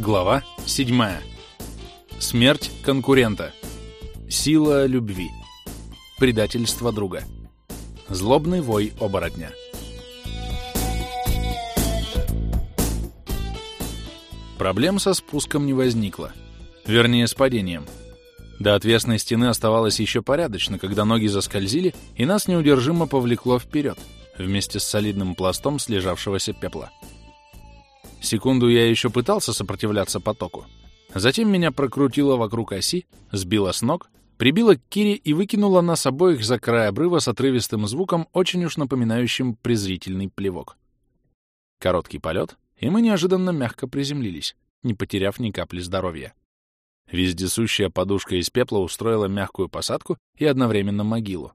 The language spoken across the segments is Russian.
Глава 7. Смерть конкурента. Сила любви. Предательство друга. Злобный вой оборотня. Проблем со спуском не возникло. Вернее, с падением. До отвесной стены оставалось еще порядочно, когда ноги заскользили, и нас неудержимо повлекло вперед, вместе с солидным пластом слежавшегося пепла. Секунду я еще пытался сопротивляться потоку. Затем меня прокрутило вокруг оси, сбило с ног, прибило к Кире и выкинуло нас обоих за край обрыва с отрывистым звуком, очень уж напоминающим презрительный плевок. Короткий полет, и мы неожиданно мягко приземлились, не потеряв ни капли здоровья. Вездесущая подушка из пепла устроила мягкую посадку и одновременно могилу.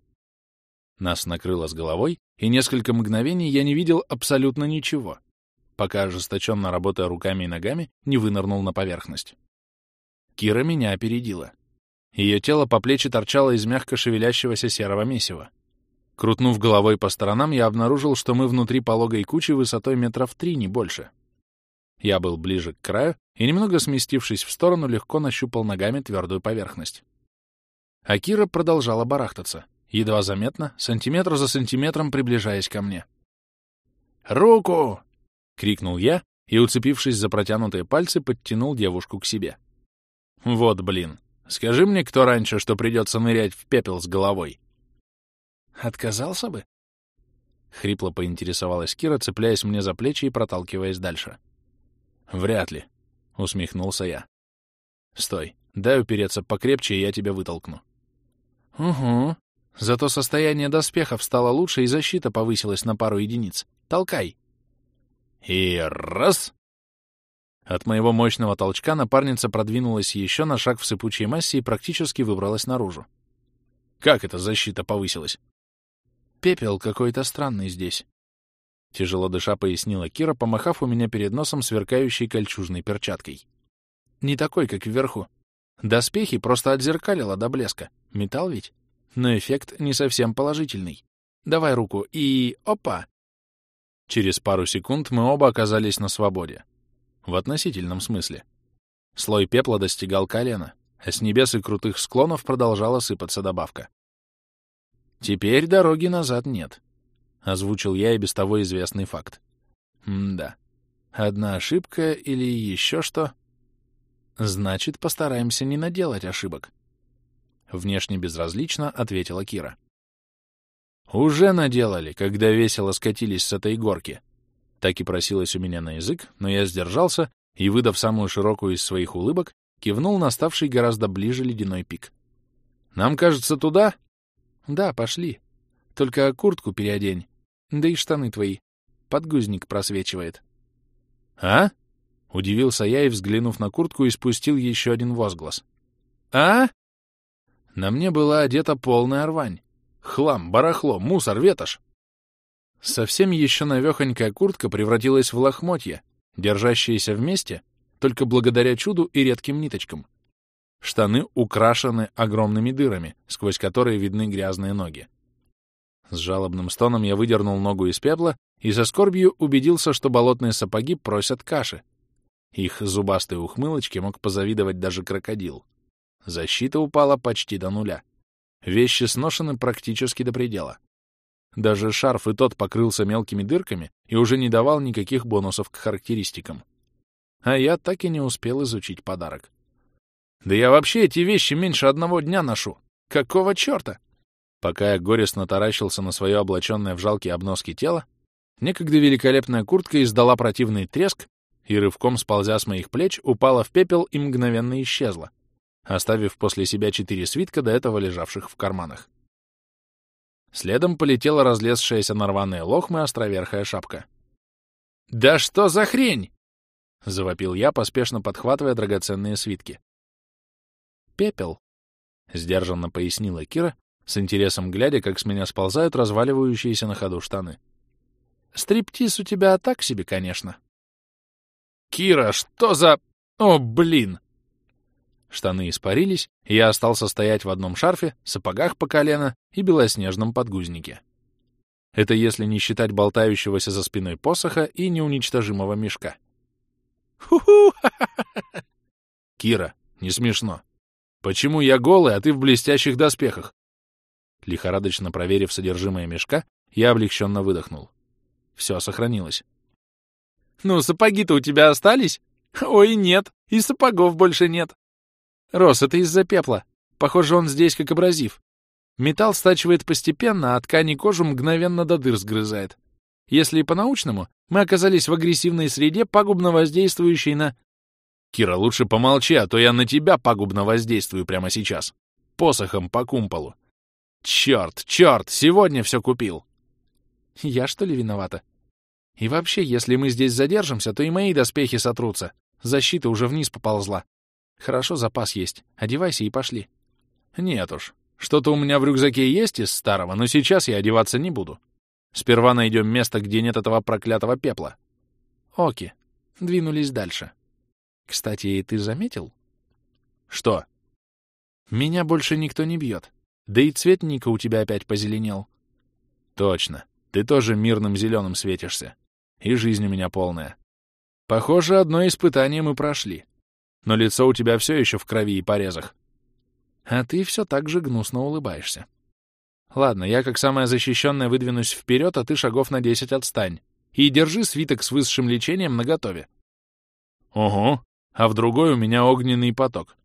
Нас накрыло с головой, и несколько мгновений я не видел абсолютно ничего, пока, ожесточенно работая руками и ногами, не вынырнул на поверхность. Кира меня опередила. Ее тело по плечи торчало из мягко шевелящегося серого месива. Крутнув головой по сторонам, я обнаружил, что мы внутри пологой кучи высотой метров три, не больше. Я был ближе к краю и, немного сместившись в сторону, легко нащупал ногами твердую поверхность. А Кира продолжала барахтаться, едва заметно, сантиметр за сантиметром приближаясь ко мне. «Руку!» — крикнул я и, уцепившись за протянутые пальцы, подтянул девушку к себе. «Вот блин, скажи мне, кто раньше, что придется нырять в пепел с головой?» «Отказался бы?» — хрипло поинтересовалась Кира, цепляясь мне за плечи и проталкиваясь дальше. «Вряд ли», — усмехнулся я. «Стой, дай упереться покрепче, и я тебя вытолкну». «Угу. Зато состояние доспехов стало лучше, и защита повысилась на пару единиц. Толкай!» И раз! От моего мощного толчка напарница продвинулась еще на шаг в сыпучей массе и практически выбралась наружу. Как эта защита повысилась? Пепел какой-то странный здесь. Тяжело дыша пояснила Кира, помахав у меня перед носом сверкающей кольчужной перчаткой. Не такой, как вверху. Доспехи просто отзеркалило до блеска. Металл ведь? Но эффект не совсем положительный. Давай руку и... Опа! Через пару секунд мы оба оказались на свободе. В относительном смысле. Слой пепла достигал колена, а с небес и крутых склонов продолжала сыпаться добавка. «Теперь дороги назад нет», — озвучил я и без того известный факт. «М-да. Одна ошибка или еще что?» «Значит, постараемся не наделать ошибок», — внешне безразлично ответила Кира. Уже наделали, когда весело скатились с этой горки. Так и просилось у меня на язык, но я сдержался и, выдав самую широкую из своих улыбок, кивнул на ставший гораздо ближе ледяной пик. «Нам, кажется, туда?» «Да, пошли. Только куртку переодень. Да и штаны твои. Подгузник просвечивает». «А?» — удивился я и, взглянув на куртку, испустил еще один возглас. «А?» На мне была одета полная рвань. Хлам, барахло, мусор, ветошь. Совсем еще навехонькая куртка превратилась в лохмотья, держащиеся вместе только благодаря чуду и редким ниточкам. Штаны украшены огромными дырами, сквозь которые видны грязные ноги. С жалобным стоном я выдернул ногу из пепла и со скорбью убедился, что болотные сапоги просят каши. Их зубастой ухмылочке мог позавидовать даже крокодил. Защита упала почти до нуля. Вещи сношены практически до предела. Даже шарф и тот покрылся мелкими дырками и уже не давал никаких бонусов к характеристикам. А я так и не успел изучить подарок. Да я вообще эти вещи меньше одного дня ношу. Какого черта? Пока я горестно таращился на свое облаченное в жалкие обноски тело, некогда великолепная куртка издала противный треск и, рывком сползя с моих плеч, упала в пепел и мгновенно исчезла, оставив после себя четыре свитка, до этого лежавших в карманах. Следом полетела разлезшаяся на рваные лохмы островерхая шапка. «Да что за хрень?» — завопил я, поспешно подхватывая драгоценные свитки. «Пепел», — сдержанно пояснила Кира, с интересом глядя, как с меня сползают разваливающиеся на ходу штаны. «Стриптиз у тебя так себе, конечно». «Кира, что за... О, блин!» Штаны испарились, и я остался стоять в одном шарфе, сапогах по колено и белоснежном подгузнике. Это если не считать болтающегося за спиной посоха и неуничтожимого мешка. Ху-ху! Кира, не смешно. Почему я голый, а ты в блестящих доспехах? Лихорадочно проверив содержимое мешка, я облегченно выдохнул. Все сохранилось. Ну, сапоги-то у тебя остались? Ой, нет, и сапогов больше нет. Рос, это из-за пепла. Похоже, он здесь как абразив. Металл стачивает постепенно, а ткани кожу мгновенно до дыр сгрызает. Если по-научному, мы оказались в агрессивной среде, пагубно воздействующей на... Кира, лучше помолчи, а то я на тебя пагубно воздействую прямо сейчас. Посохом по кумполу. Черт, черт, сегодня все купил. Я что ли виновата? И вообще, если мы здесь задержимся, то и мои доспехи сотрутся. Защита уже вниз поползла. Хорошо, запас есть. Одевайся и пошли. Нет уж. Что-то у меня в рюкзаке есть из старого, но сейчас я одеваться не буду. Сперва найдем место, где нет этого проклятого пепла. Оки. Двинулись дальше. Кстати, ты заметил? Что? Меня больше никто не бьет. Да и цвет Ника у тебя опять позеленел. Точно. Ты тоже мирным зеленым светишься. И жизнь у меня полная. Похоже, одно испытание мы прошли. Но лицо у тебя все еще в крови и порезах. А ты все так же гнусно улыбаешься. Ладно, я как самая защищенная выдвинусь вперед, а ты шагов на десять отстань. И держи свиток с высшим лечением наготове. Ого, а в другой у меня огненный поток.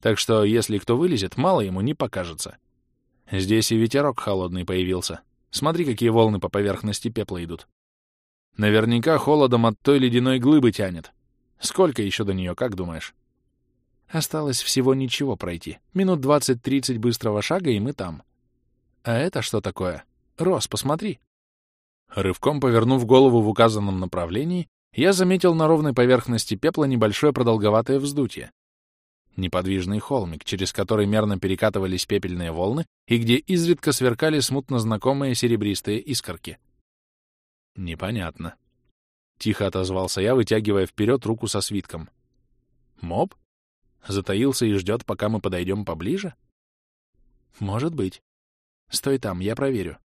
Так что, если кто вылезет, мало ему не покажется. Здесь и ветерок холодный появился. Смотри, какие волны по поверхности пепла идут. Наверняка холодом от той ледяной глыбы тянет. Сколько еще до нее, как думаешь? Осталось всего ничего пройти. Минут двадцать-тридцать быстрого шага, и мы там. А это что такое? Рос, посмотри. Рывком повернув голову в указанном направлении, я заметил на ровной поверхности пепла небольшое продолговатое вздутие. Неподвижный холмик, через который мерно перекатывались пепельные волны и где изредка сверкали смутно знакомые серебристые искорки. Непонятно. Тихо отозвался я, вытягивая вперед руку со свитком. Моб? Затаился и ждет, пока мы подойдем поближе? Может быть. Стой там, я проверю.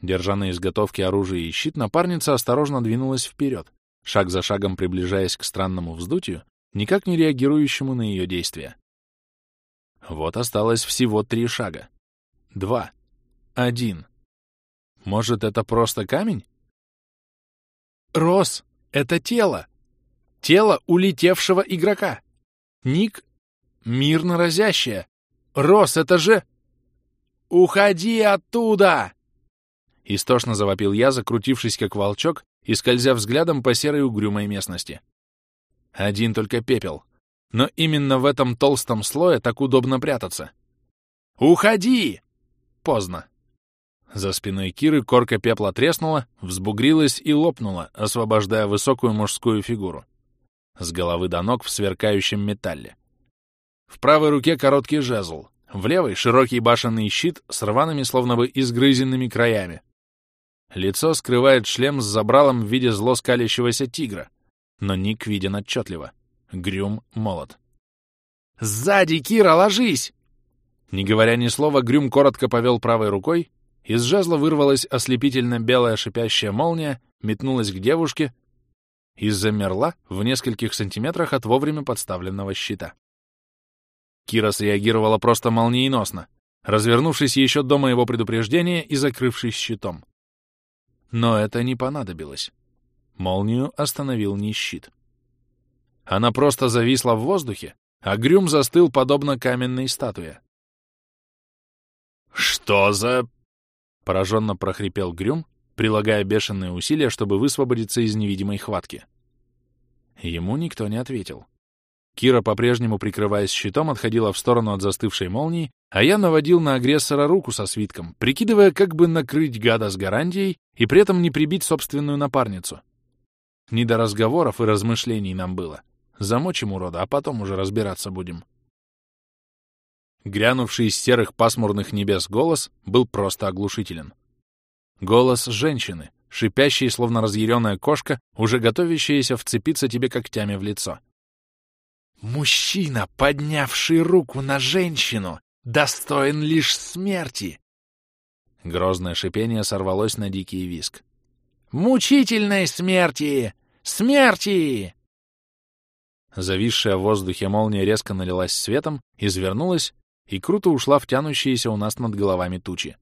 Держа на изготовке оружие и щит, напарница осторожно двинулась вперед, шаг за шагом приближаясь к странному вздутию, никак не реагирующему на ее действия. Вот осталось всего три шага. Два. Один. Может, это просто камень? Рос, это тело! Тело улетевшего игрока! Ник мирно разящее! Рос, это же... «Уходи оттуда!» Истошно завопил я, закрутившись как волчок и скользя взглядом по серой угрюмой местности. Один только пепел. Но именно в этом толстом слое так удобно прятаться. «Уходи!» Поздно. За спиной Киры корка пепла треснула, взбугрилась и лопнула, освобождая высокую мужскую фигуру. С головы до ног в сверкающем металле. В правой руке короткий жезл, в левой — широкий башенный щит с рваными, словно бы изгрызенными краями. Лицо скрывает шлем с забралом в виде зло тигра, но Ник виден отчетливо. Грюм молот. «Сзади, Кира, ложись!» Не говоря ни слова, Грюм коротко повел правой рукой, из жезла вырвалась ослепительно белая шипящая молния, метнулась к девушке и замерла в нескольких сантиметрах от вовремя подставленного щита. Кира среагировала просто молниеносно, развернувшись еще до моего предупреждения и закрывшись щитом. Но это не понадобилось. Молнию остановил не щит. Она просто зависла в воздухе, а Грюм застыл подобно каменной статуе. «Что за...» — пораженно прохрипел Грюм, прилагая бешеные усилия, чтобы высвободиться из невидимой хватки. Ему никто не ответил. Кира, по-прежнему прикрываясь щитом, отходила в сторону от застывшей молнии, а я наводил на агрессора руку со свитком, прикидывая, как бы накрыть гада с гарантией и при этом не прибить собственную напарницу. Не до разговоров и размышлений нам было. Замочим урода, а потом уже разбираться будем. Грянувший из серых пасмурных небес голос был просто оглушителен. Голос женщины, шипящий, словно разъяренная кошка, уже готовящаяся вцепиться тебе когтями в лицо. Мужчина, поднявший руку на женщину, достоин лишь смерти. Грозное шипение сорвалось на дикий виск. Мучительной смерти! Смерти! Зависшая в воздухе молния резко налилась светом, извернулась и круто ушла в тянущиеся у нас над головами тучи.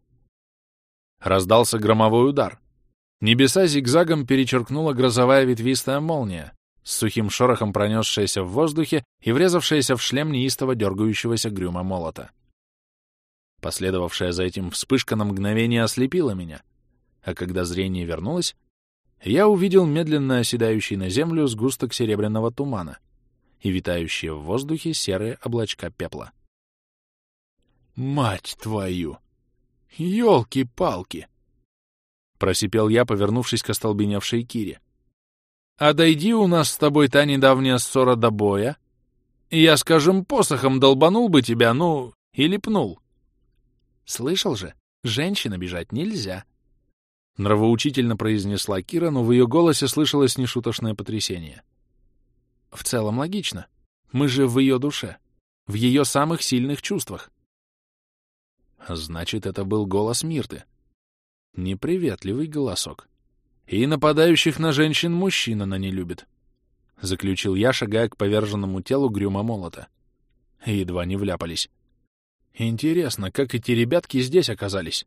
Раздался громовой удар. Небеса зигзагом перечеркнула грозовая ветвистая молния, с сухим шорохом пронесшаяся в воздухе и врезавшаяся в шлем неистово дергающегося грюма молота. Последовавшая за этим вспышка на мгновение ослепила меня, а когда зрение вернулось, я увидел медленно оседающий на землю сгусток серебряного тумана и витающие в воздухе серые облачка пепла. «Мать твою! Ёлки-палки!» — просипел я, повернувшись к остолбеневшей Кире. «А дойди у нас с тобой та недавняя ссора до боя, я, скажем, посохом долбанул бы тебя, ну, или пнул». «Слышал же, женщин бежать нельзя», — нравоучительно произнесла Кира, но в ее голосе слышалось нешуточное потрясение. «В целом логично. Мы же в ее душе, в ее самых сильных чувствах. Значит, это был голос Мирты. Неприветливый голосок. И нападающих на женщин мужчин она не любит. Заключил я, шагая к поверженному телу Грюма Молота. Едва не вляпались. Интересно, как эти ребятки здесь оказались?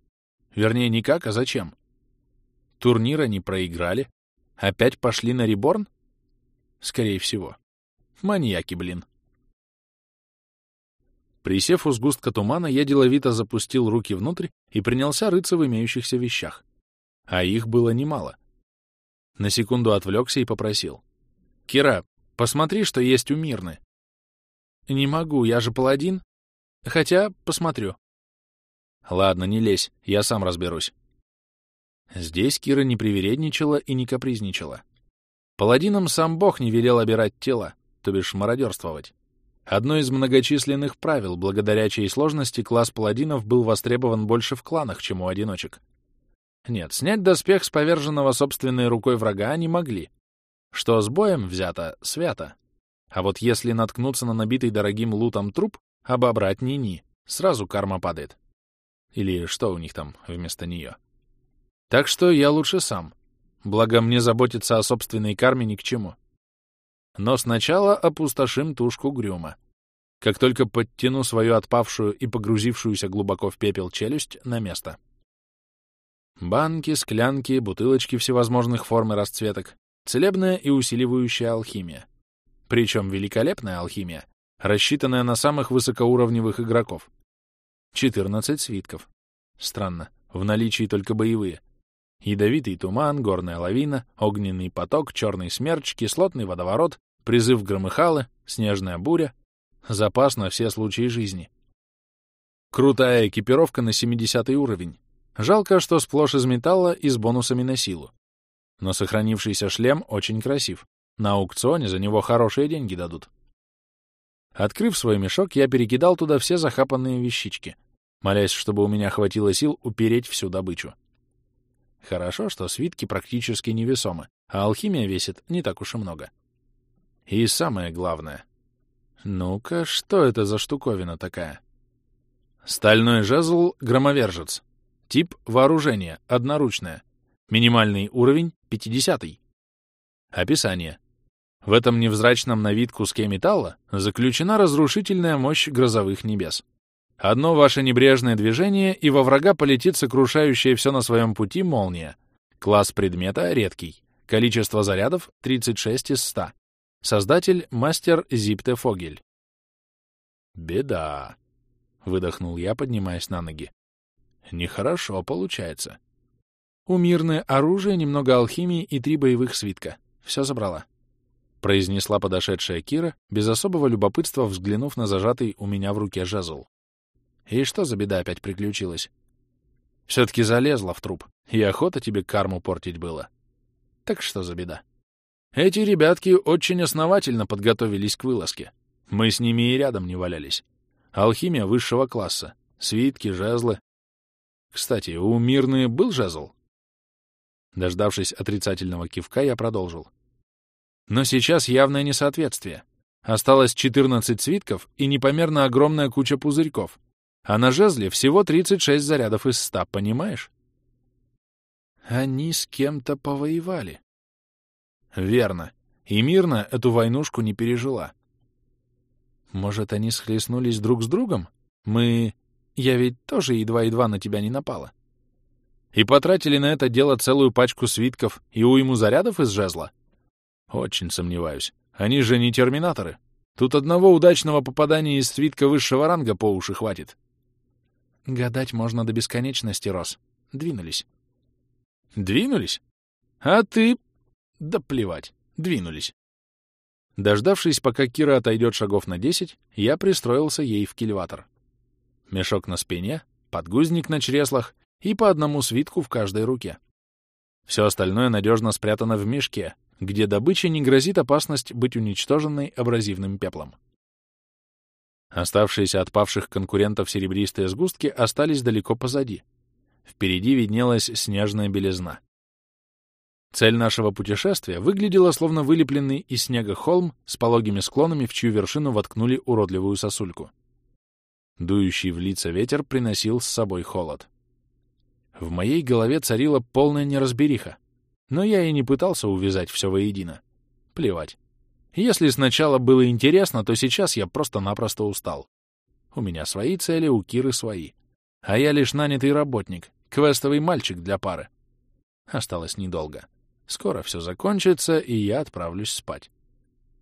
Вернее, не как, а зачем? Турнир они проиграли? Опять пошли на реборн? Скорее всего. Маньяки, блин. Присев у сгустка тумана, я деловито запустил руки внутрь и принялся рыться в имеющихся вещах. А их было немало. На секунду отвлекся и попросил. «Кира, посмотри, что есть у Мирны». «Не могу, я же паладин. Хотя посмотрю». «Ладно, не лезь, я сам разберусь». Здесь Кира не привередничала и не капризничала. Паладинам сам Бог не велел обирать тела, то бишь мародерствовать. Одно из многочисленных правил, благодаря чьей сложности класс паладинов был востребован больше в кланах, чем у одиночек. Нет, снять доспех с поверженного собственной рукой врага они могли. Что с боем взято, свято. А вот если наткнуться на набитый дорогим лутом труп, обобрать ни-ни, сразу карма падает. Или что у них там вместо нее. Так что я лучше сам. Благо мне заботиться о собственной карме ни к чему. Но сначала опустошим тушку Грюма. Как только подтяну свою отпавшую и погрузившуюся глубоко в пепел челюсть на место. Банки, склянки, бутылочки всевозможных форм и расцветок, целебная и усиливающая алхимия. Причем великолепная алхимия, рассчитанная на самых высокоуровневых игроков. 14 свитков. Странно, в наличии только боевые. Ядовитый туман, горная лавина, огненный поток, черный смерч, кислотный водоворот, призыв громыхалы, снежная буря, запас на все случаи жизни. Крутая экипировка на 70 уровень. Жалко, что сплошь из металла и с бонусами на силу. Но сохранившийся шлем очень красив. На аукционе за него хорошие деньги дадут. Открыв свой мешок, я перекидал туда все захапанные вещички, молясь, чтобы у меня хватило сил упереть всю добычу. Хорошо, что свитки практически невесомы, а алхимия весит не так уж и много. И самое главное. Ну-ка, что это за штуковина такая? Стальной жезл «Громовержец». Тип вооружения — одноручное. Минимальный уровень — 50 -й. Описание. В этом невзрачном на вид куске металла заключена разрушительная мощь грозовых небес. Одно ваше небрежное движение, и во врага полетит сокрушающая все на своем пути молния. Класс предмета редкий. Количество зарядов — 36 из 100. Создатель — мастер Зипте Фогель. «Беда», — выдохнул я, поднимаясь на ноги. «Нехорошо получается». «У мирное оружие, немного алхимии и три боевых свитка. Все забрала», — произнесла подошедшая Кира, без особого любопытства взглянув на зажатый у меня в руке жезл. «И что за беда опять приключилась?» «Все-таки залезла в труп, и охота тебе карму портить было». «Так что за беда?» Эти ребятки очень основательно подготовились к вылазке. Мы с ними и рядом не валялись. Алхимия высшего класса. Свитки, жезлы. Кстати, у Мирны был жезл? Дождавшись отрицательного кивка, я продолжил. Но сейчас явное несоответствие. Осталось 14 свитков и непомерно огромная куча пузырьков. А на жезле всего 36 зарядов из 100, понимаешь? Они с кем-то повоевали. Верно. И мирно эту войнушку не пережила. Может, они схлестнулись друг с другом? Мы... Я ведь тоже едва-едва на тебя не напала. И потратили на это дело целую пачку свитков и уйму зарядов из жезла? Очень сомневаюсь. Они же не терминаторы. Тут одного удачного попадания из свитка высшего ранга по уши хватит. Гадать можно до бесконечности, Рос. Двинулись. Двинулись? А ты... Да плевать. Двинулись. Дождавшись, пока Кира отойдет шагов на десять, я пристроился ей в кильватор. Мешок на спине, подгузник на чреслах и по одному свитку в каждой руке. Все остальное надежно спрятано в мешке, где добыче не грозит опасность быть уничтоженной абразивным пеплом. Оставшиеся от павших конкурентов серебристые сгустки остались далеко позади. Впереди виднелась снежная белизна. Цель нашего путешествия выглядела словно вылепленный из снега холм с пологими склонами, в чью вершину воткнули уродливую сосульку. Дующий в лица ветер приносил с собой холод. В моей голове царила полная неразбериха, но я и не пытался увязать все воедино. Плевать. Если сначала было интересно, то сейчас я просто-напросто устал. У меня свои цели, у Киры свои. А я лишь нанятый работник, квестовый мальчик для пары. Осталось недолго. Скоро все закончится, и я отправлюсь спать.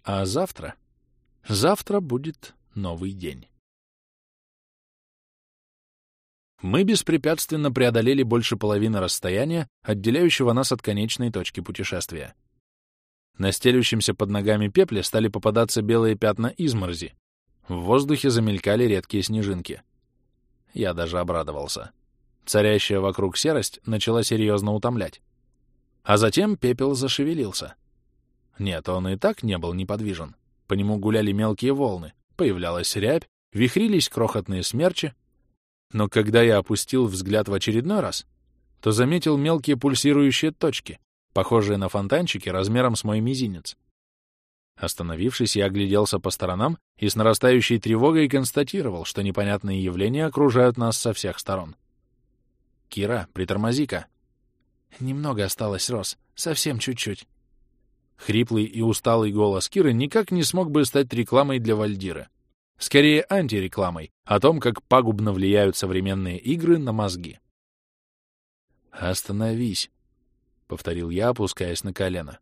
А завтра? Завтра будет новый день. Мы беспрепятственно преодолели больше половины расстояния, отделяющего нас от конечной точки путешествия. На стелющемся под ногами пепле стали попадаться белые пятна изморози. В воздухе замелькали редкие снежинки. Я даже обрадовался. Царящая вокруг серость начала серьезно утомлять. А затем пепел зашевелился. Нет, он и так не был неподвижен. По нему гуляли мелкие волны, появлялась рябь, вихрились крохотные смерчи, но когда я опустил взгляд в очередной раз, то заметил мелкие пульсирующие точки, похожие на фонтанчики размером с мой мизинец. Остановившись, я огляделся по сторонам и с нарастающей тревогой констатировал, что непонятные явления окружают нас со всех сторон. «Кира, притормози-ка!» «Немного осталось, Рос, совсем чуть-чуть». Хриплый и усталый голос Киры никак не смог бы стать рекламой для Вальдира. Скорее, антирекламой о том, как пагубно влияют современные игры на мозги. «Остановись», — повторил я, опускаясь на колено.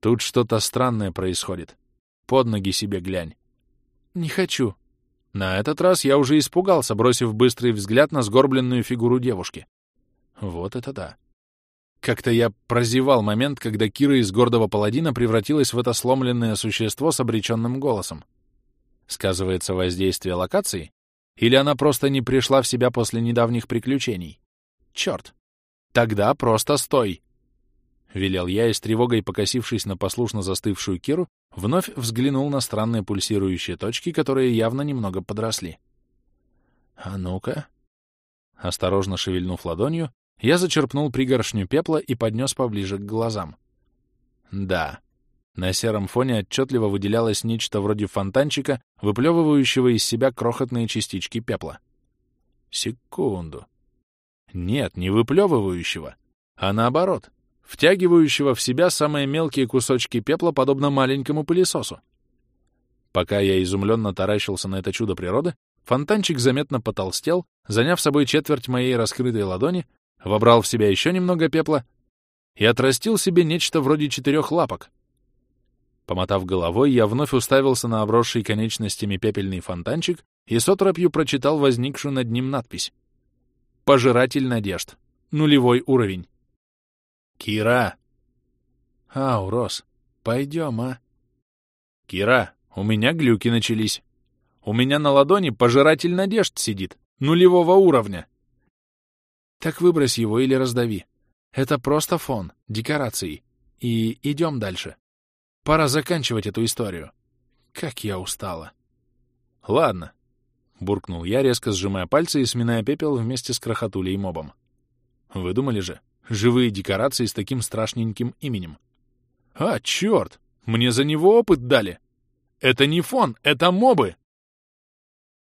«Тут что-то странное происходит. Под ноги себе глянь». «Не хочу». На этот раз я уже испугался, бросив быстрый взгляд на сгорбленную фигуру девушки. Вот это да. Как-то я прозевал момент, когда Кира из гордого паладина превратилась в это сломленное существо с обреченным голосом. Сказывается воздействие локации? Или она просто не пришла в себя после недавних приключений? Черт! Тогда просто стой! Велел я и с тревогой, покосившись на послушно застывшую Киру, вновь взглянул на странные пульсирующие точки, которые явно немного подросли. «А ну-ка!» Осторожно шевельнув ладонью, я зачерпнул пригоршню пепла и поднес поближе к глазам. Да, на сером фоне отчетливо выделялось нечто вроде фонтанчика, выплевывающего из себя крохотные частички пепла. Секунду. Нет, не выплевывающего, а наоборот, втягивающего в себя самые мелкие кусочки пепла, подобно маленькому пылесосу. Пока я изумленно таращился на это чудо природы, фонтанчик заметно потолстел, заняв собой четверть моей раскрытой ладони, вобрал в себя еще немного пепла и отрастил себе нечто вроде четырех лапок, Помотав головой, я вновь уставился на обросший конечностями пепельный фонтанчик и с отропью прочитал возникшую над ним надпись. «Пожиратель надежд. Нулевой уровень». «Кира!» «Ау, Рос, пойдем, а?» «Кира, у меня глюки начались. У меня на ладони пожиратель надежд сидит, нулевого уровня». «Так выбрось его или раздави. Это просто фон, декорации. И идем дальше». Пора заканчивать эту историю. Как я устала. Ладно, — буркнул я, резко сжимая пальцы и сминая пепел вместе с крохотулей и мобом. Вы думали же, живые декорации с таким страшненьким именем. А, черт! Мне за него опыт дали! Это не фон, это мобы!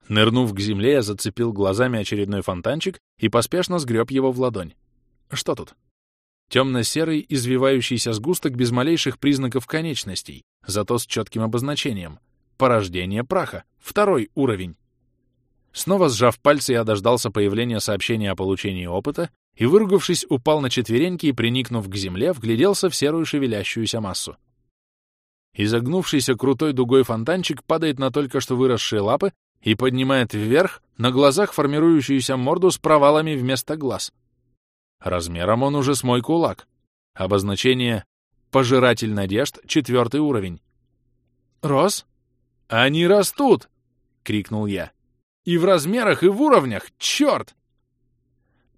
Нырнув к земле, я зацепил глазами очередной фонтанчик и поспешно сгреб его в ладонь. Что тут? Темно-серый, извивающийся сгусток без малейших признаков конечностей, зато с четким обозначением. Порождение праха. Второй уровень. Снова сжав пальцы, я дождался появления сообщения о получении опыта и, выругавшись, упал на четвереньки и, приникнув к земле, вгляделся в серую шевелящуюся массу. Изогнувшийся крутой дугой фонтанчик падает на только что выросшие лапы и поднимает вверх на глазах формирующуюся морду с провалами вместо глаз. Размером он уже с мой кулак. Обозначение «Пожиратель надежд, четвертый уровень». «Рос?» «Они растут!» — крикнул я. «И в размерах, и в уровнях! Черт!»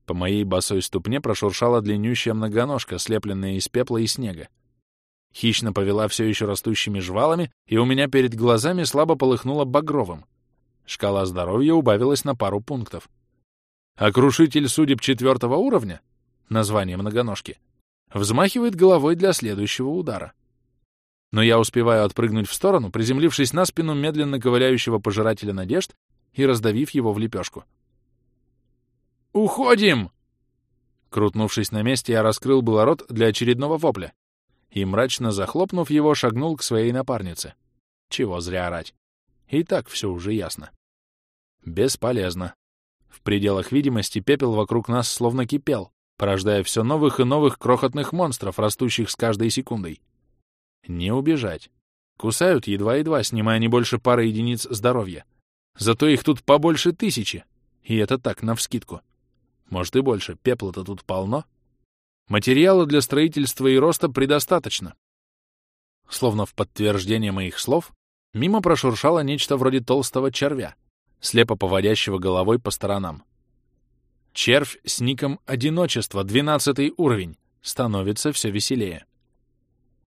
По моей босой ступне прошуршала длиннющая многоножка, слепленная из пепла и снега. Хищно повела все еще растущими жвалами, и у меня перед глазами слабо полыхнуло багровым. Шкала здоровья убавилась на пару пунктов. Окрушитель судеб четвертого уровня, название многоножки, взмахивает головой для следующего удара. Но я успеваю отпрыгнуть в сторону, приземлившись на спину медленно ковыляющего пожирателя надежд и раздавив его в лепешку. «Уходим!» Крутнувшись на месте, я раскрыл было рот для очередного вопля и, мрачно захлопнув его, шагнул к своей напарнице. Чего зря орать. И так все уже ясно. Бесполезно. В пределах видимости пепел вокруг нас словно кипел, порождая все новых и новых крохотных монстров, растущих с каждой секундой. Не убежать. Кусают едва-едва, снимая не больше пары единиц здоровья. Зато их тут побольше тысячи. И это так, навскидку. Может и больше, пепла-то тут полно. Материала для строительства и роста предостаточно. Словно в подтверждение моих слов, мимо прошуршало нечто вроде толстого червя, слепо поводящего головой по сторонам. Червь с ником «Одиночество», 12 уровень, становится все веселее.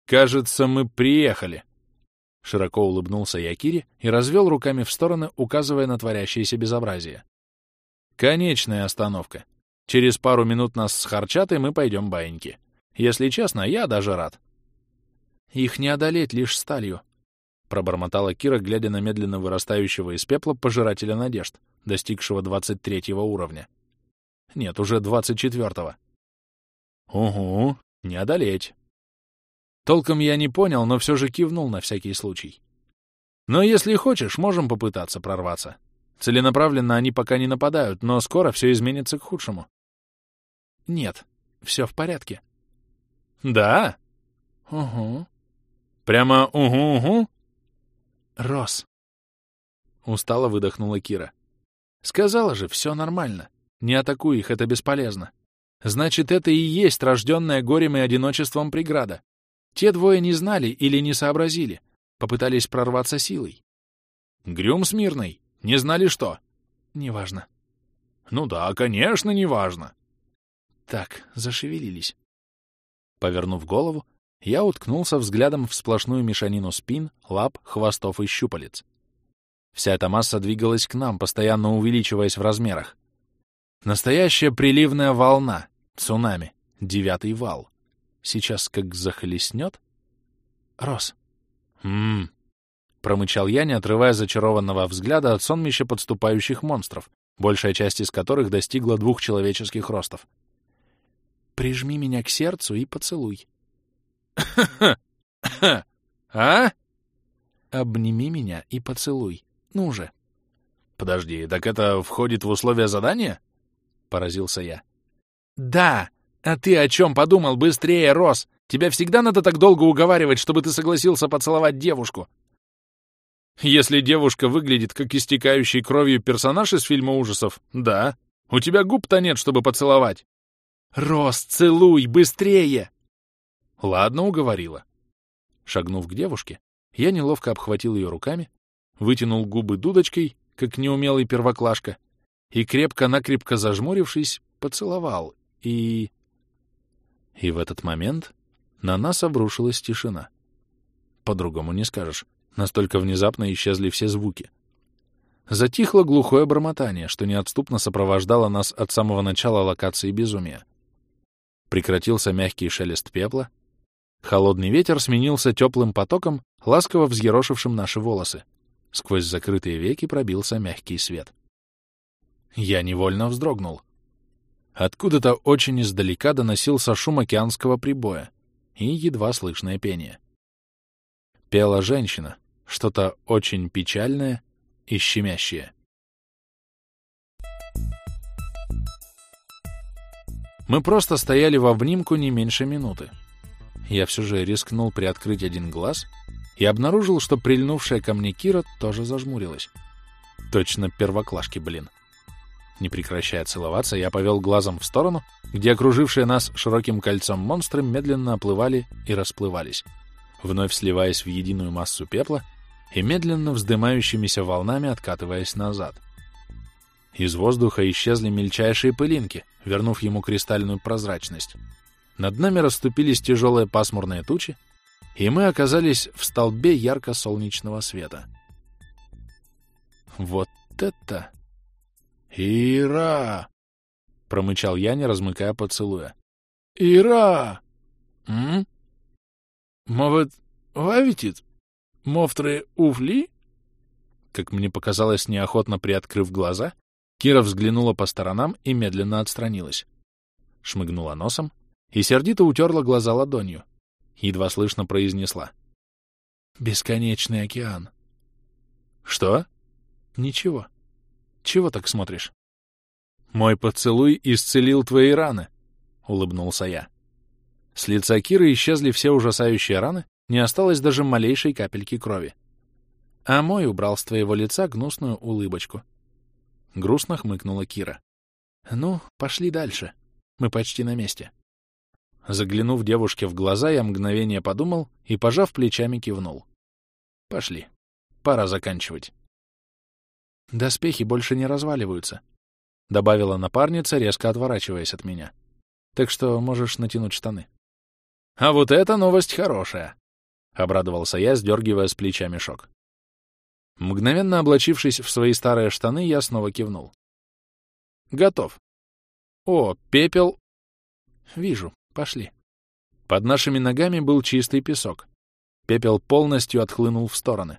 «Кажется, мы приехали», — широко улыбнулся Якири и развел руками в стороны, указывая на творящееся безобразие. «Конечная остановка. Через пару минут нас схарчат, и мы пойдем баиньки. Если честно, я даже рад». «Их не одолеть лишь сталью», — пробормотала Кира, глядя на медленно вырастающего из пепла пожирателя надежд, достигшего 23 уровня. Нет, уже 24-го. «Угу, не одолеть». Толком я не понял, но все же кивнул на всякий случай. Но если хочешь, можем попытаться прорваться. Целенаправленно они пока не нападают, но скоро все изменится к худшему. Нет, все в порядке. Да? Угу. Прямо угу-угу? Рос. Устало выдохнула Кира. Сказала же, все нормально. Не атакуй их, это бесполезно. Значит, это и есть рожденная горем и одиночеством преграда. Те двое не знали или не сообразили, попытались прорваться силой. Грюм с Мирной не знали что? Неважно. Ну да, конечно, неважно. Так, зашевелились. Повернув голову, я уткнулся взглядом в сплошную мешанину спин, лап, хвостов и щупалец. Вся эта масса двигалась к нам, постоянно увеличиваясь в размерах. Настоящая приливная волна, цунами, девятый вал. Сейчас как захлестнет? Рос. Ммм. Промычал я, не отрывая зачарованного взгляда от сонмища подступающих монстров, большая часть из которых достигла двух человеческих ростов. Прижми меня к сердцу и поцелуй. А? Обними меня и поцелуй. Ну же. Подожди, так это входит в условия задания? Поразился я. Да! «А ты о чем подумал? Быстрее, Рос! Тебя всегда надо так долго уговаривать, чтобы ты согласился поцеловать девушку!» «Если девушка выглядит как истекающий кровью персонаж из фильма ужасов, да. У тебя губ-то нет, чтобы поцеловать!» «Рос, целуй! Быстрее!» «Ладно, уговорила». Шагнув к девушке, я неловко обхватил ее руками, вытянул губы дудочкой, как неумелый первоклашка, и, крепко-накрепко зажмурившись, поцеловал, и... И в этот момент на нас обрушилась тишина. По-другому не скажешь. Настолько внезапно исчезли все звуки. Затихло глухое бормотание, что неотступно сопровождало нас от самого начала локации безумия. Прекратился мягкий шелест пепла. Холодный ветер сменился теплым потоком, ласково взъерошившим наши волосы. Сквозь закрытые веки пробился мягкий свет. Я невольно вздрогнул — Откуда-то очень издалека доносился шум океанского прибоя и едва слышное пение. Пела женщина, что-то очень печальное и щемящее. Мы просто стояли в обнимку не меньше минуты. Я все же рискнул приоткрыть один глаз и обнаружил, что прильнувшая ко мне Кира тоже зажмурилась. Точно первоклашки, блин. Не прекращая целоваться, я повел глазом в сторону, где окружившие нас широким кольцом монстры медленно оплывали и расплывались, вновь сливаясь в единую массу пепла и медленно вздымающимися волнами откатываясь назад. Из воздуха исчезли мельчайшие пылинки, вернув ему кристальную прозрачность. Над нами расступились тяжелые пасмурные тучи, и мы оказались в столбе ярко-солнечного света. Вот это... «Ира!» — промычал я, не размыкая поцелуя. «Ира!» «М? Может, вавитит? Мовтры уфли?» Как мне показалось, неохотно приоткрыв глаза, Кира взглянула по сторонам и медленно отстранилась. Шмыгнула носом и сердито утерла глаза ладонью. Едва слышно произнесла. «Бесконечный океан». «Что?» «Ничего. Чего так смотришь?» «Мой поцелуй исцелил твои раны», — улыбнулся я. С лица Киры исчезли все ужасающие раны, не осталось даже малейшей капельки крови. А мой убрал с твоего лица гнусную улыбочку. Грустно хмыкнула Кира. «Ну, пошли дальше. Мы почти на месте». Заглянув девушке в глаза, я мгновение подумал и, пожав плечами, кивнул. «Пошли. Пора заканчивать». «Доспехи больше не разваливаются», — добавила напарница, резко отворачиваясь от меня. «Так что можешь натянуть штаны». «А вот эта новость хорошая!» — обрадовался я, сдергивая с плеча мешок. Мгновенно облачившись в свои старые штаны, я снова кивнул. «Готов. О, пепел...» «Вижу. Пошли». Под нашими ногами был чистый песок. Пепел полностью отхлынул в стороны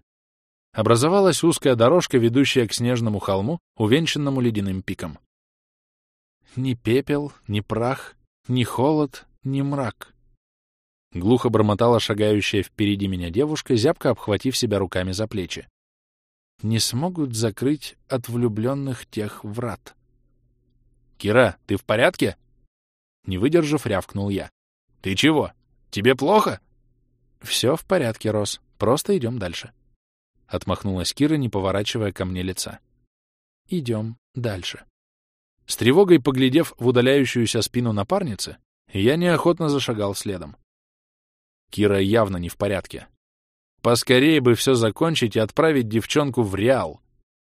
образовалась узкая дорожка, ведущая к снежному холму, увенчанному ледяным пиком. Ни пепел, ни прах, ни холод, ни мрак. Глухо бормотала шагающая впереди меня девушка, зябко обхватив себя руками за плечи. Не смогут закрыть от влюбленных тех врат. «Кира, ты в порядке?» Не выдержав, рявкнул я. «Ты чего? Тебе плохо?» «Все в порядке, Рос. Просто идем дальше». — отмахнулась Кира, не поворачивая ко мне лица. «Идем дальше». С тревогой поглядев в удаляющуюся спину напарницы, я неохотно зашагал следом. Кира явно не в порядке. Поскорее бы все закончить и отправить девчонку в Реал.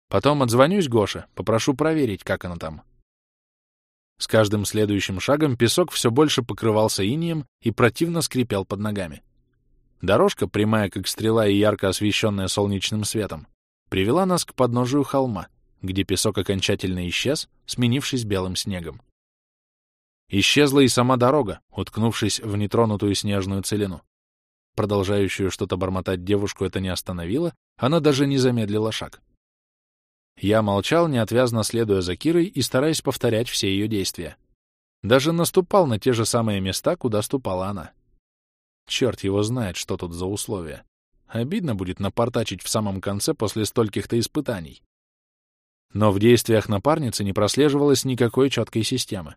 Потом отзвонюсь Гоше, попрошу проверить, как она там. С каждым следующим шагом песок все больше покрывался инием и противно скрипел под ногами. Дорожка, прямая как стрела и ярко освещенная солнечным светом, привела нас к подножию холма, где песок окончательно исчез, сменившись белым снегом. Исчезла и сама дорога, уткнувшись в нетронутую снежную целину. Продолжающую что-то бормотать девушку это не остановило, она даже не замедлила шаг. Я молчал, неотвязно следуя за Кирой и стараясь повторять все ее действия. Даже наступал на те же самые места, куда ступала она. Черт его знает, что тут за условия. Обидно будет напортачить в самом конце после стольких-то испытаний. Но в действиях напарницы не прослеживалось никакой четкой системы.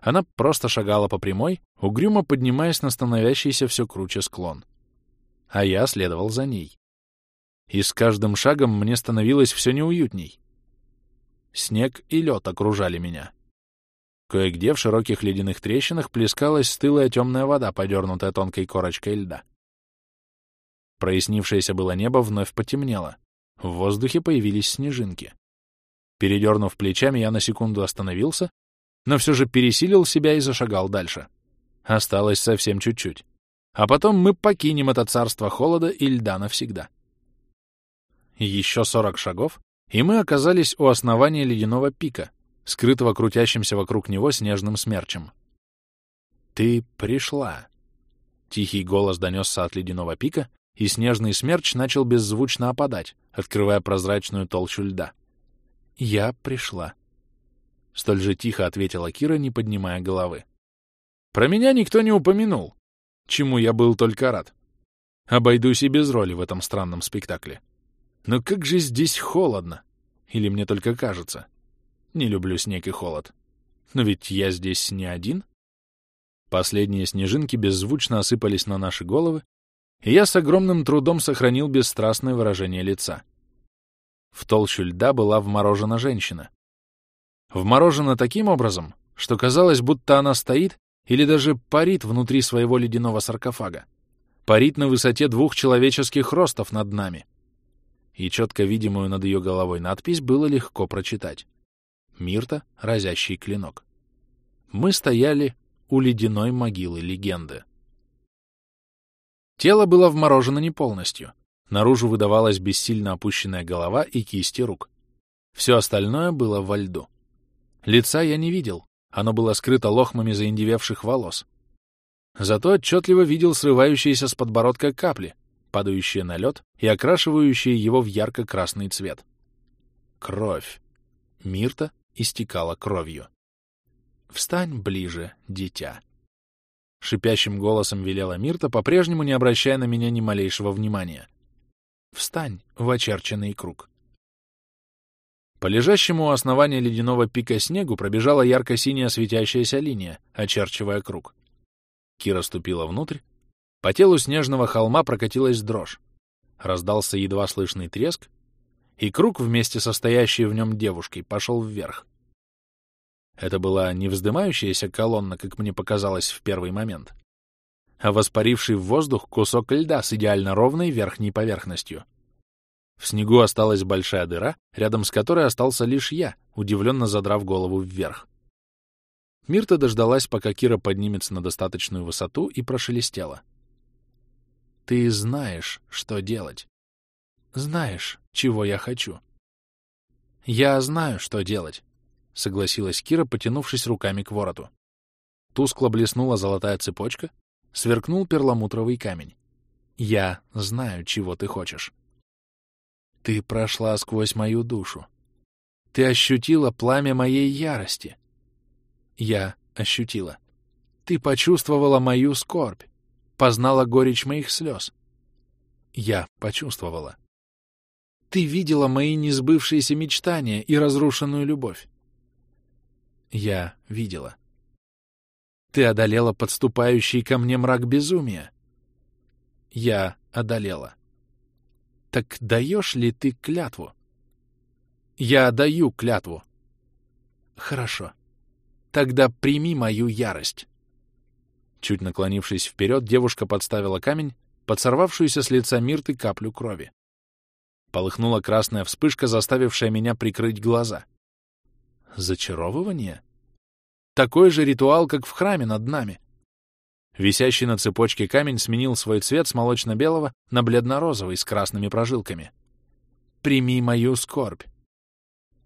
Она просто шагала по прямой, угрюмо поднимаясь на становящийся все круче склон. А я следовал за ней. И с каждым шагом мне становилось все неуютней. Снег и лед окружали меня. Кое-где в широких ледяных трещинах плескалась стылая темная вода, подернутая тонкой корочкой льда. Прояснившееся было небо вновь потемнело. В воздухе появились снежинки. Передернув плечами, я на секунду остановился, но все же пересилил себя и зашагал дальше. Осталось совсем чуть-чуть. А потом мы покинем это царство холода и льда навсегда. Еще сорок шагов, и мы оказались у основания ледяного пика, скрытого крутящимся вокруг него снежным смерчем. «Ты пришла!» Тихий голос донесся от ледяного пика, и снежный смерч начал беззвучно опадать, открывая прозрачную толщу льда. «Я пришла», — столь же тихо ответила Кира, не поднимая головы. «Про меня никто не упомянул, чему я был только рад. Обойдусь и без роли в этом странном спектакле. Но как же здесь холодно! Или мне только кажется? Не люблю снег и холод. Но ведь я здесь не один. Последние снежинки беззвучно осыпались на наши головы, и я с огромным трудом сохранил бесстрастное выражение лица. В толщу льда была вморожена женщина. Вморожена таким образом, что казалось, будто она стоит или даже парит внутри своего ледяного саркофага. Парит на высоте двух человеческих ростов над нами. И четко видимую над ее головой надпись было легко прочитать. Мирта, разящий клинок. Мы стояли у ледяной могилы легенды. Тело было вморожено не полностью. Наружу выдавалась бессильно опущенная голова и кисти рук. Все остальное было во льду. Лица я не видел, оно было скрыто лохмами заиндевевших волос. Зато отчетливо видел срывающиеся с подбородка капли, падающие на лед и окрашивающие его в ярко-красный цвет. Кровь. Мирта истекала кровью. «Встань ближе, дитя!» Шипящим голосом велела Мирта, по-прежнему не обращая на меня ни малейшего внимания. «Встань в очерченный круг!» По лежащему у основания ледяного пика снегу пробежала ярко-синяя светящаяся линия, очерчивая круг. Кира ступила внутрь. По телу снежного холма прокатилась дрожь. Раздался едва слышный треск, и круг вместе со в нем девушкой пошел вверх. Это была не вздымающаяся колонна, как мне показалось в первый момент, а воспаривший в воздух кусок льда с идеально ровной верхней поверхностью. В снегу осталась большая дыра, рядом с которой остался лишь я, удивленно задрав голову вверх. Мирта дождалась, пока Кира поднимется на достаточную высоту, и прошелестела. «Ты знаешь, что делать. Знаешь, чего я хочу». «Я знаю, что делать», — согласилась Кира, потянувшись руками к вороту. Тускло блеснула золотая цепочка, сверкнул перламутровый камень. «Я знаю, чего ты хочешь». Ты прошла сквозь мою душу. Ты ощутила пламя моей ярости. Я ощутила. Ты почувствовала мою скорбь, познала горечь моих слез. Я почувствовала. Ты видела мои несбывшиеся мечтания и разрушенную любовь. Я видела. Ты одолела подступающий ко мне мрак безумия. Я одолела. Так даешь ли ты клятву? Я даю клятву. Хорошо. Тогда прими мою ярость. Чуть наклонившись вперед, девушка подставила камень, под сорвавшуюся с лица Мирты каплю крови. Полыхнула красная вспышка, заставившая меня прикрыть глаза. Зачаровывание? Такой же ритуал, как в храме над нами. Висящий на цепочке камень сменил свой цвет с молочно-белого на бледно-розовый с красными прожилками. «Прими мою скорбь!»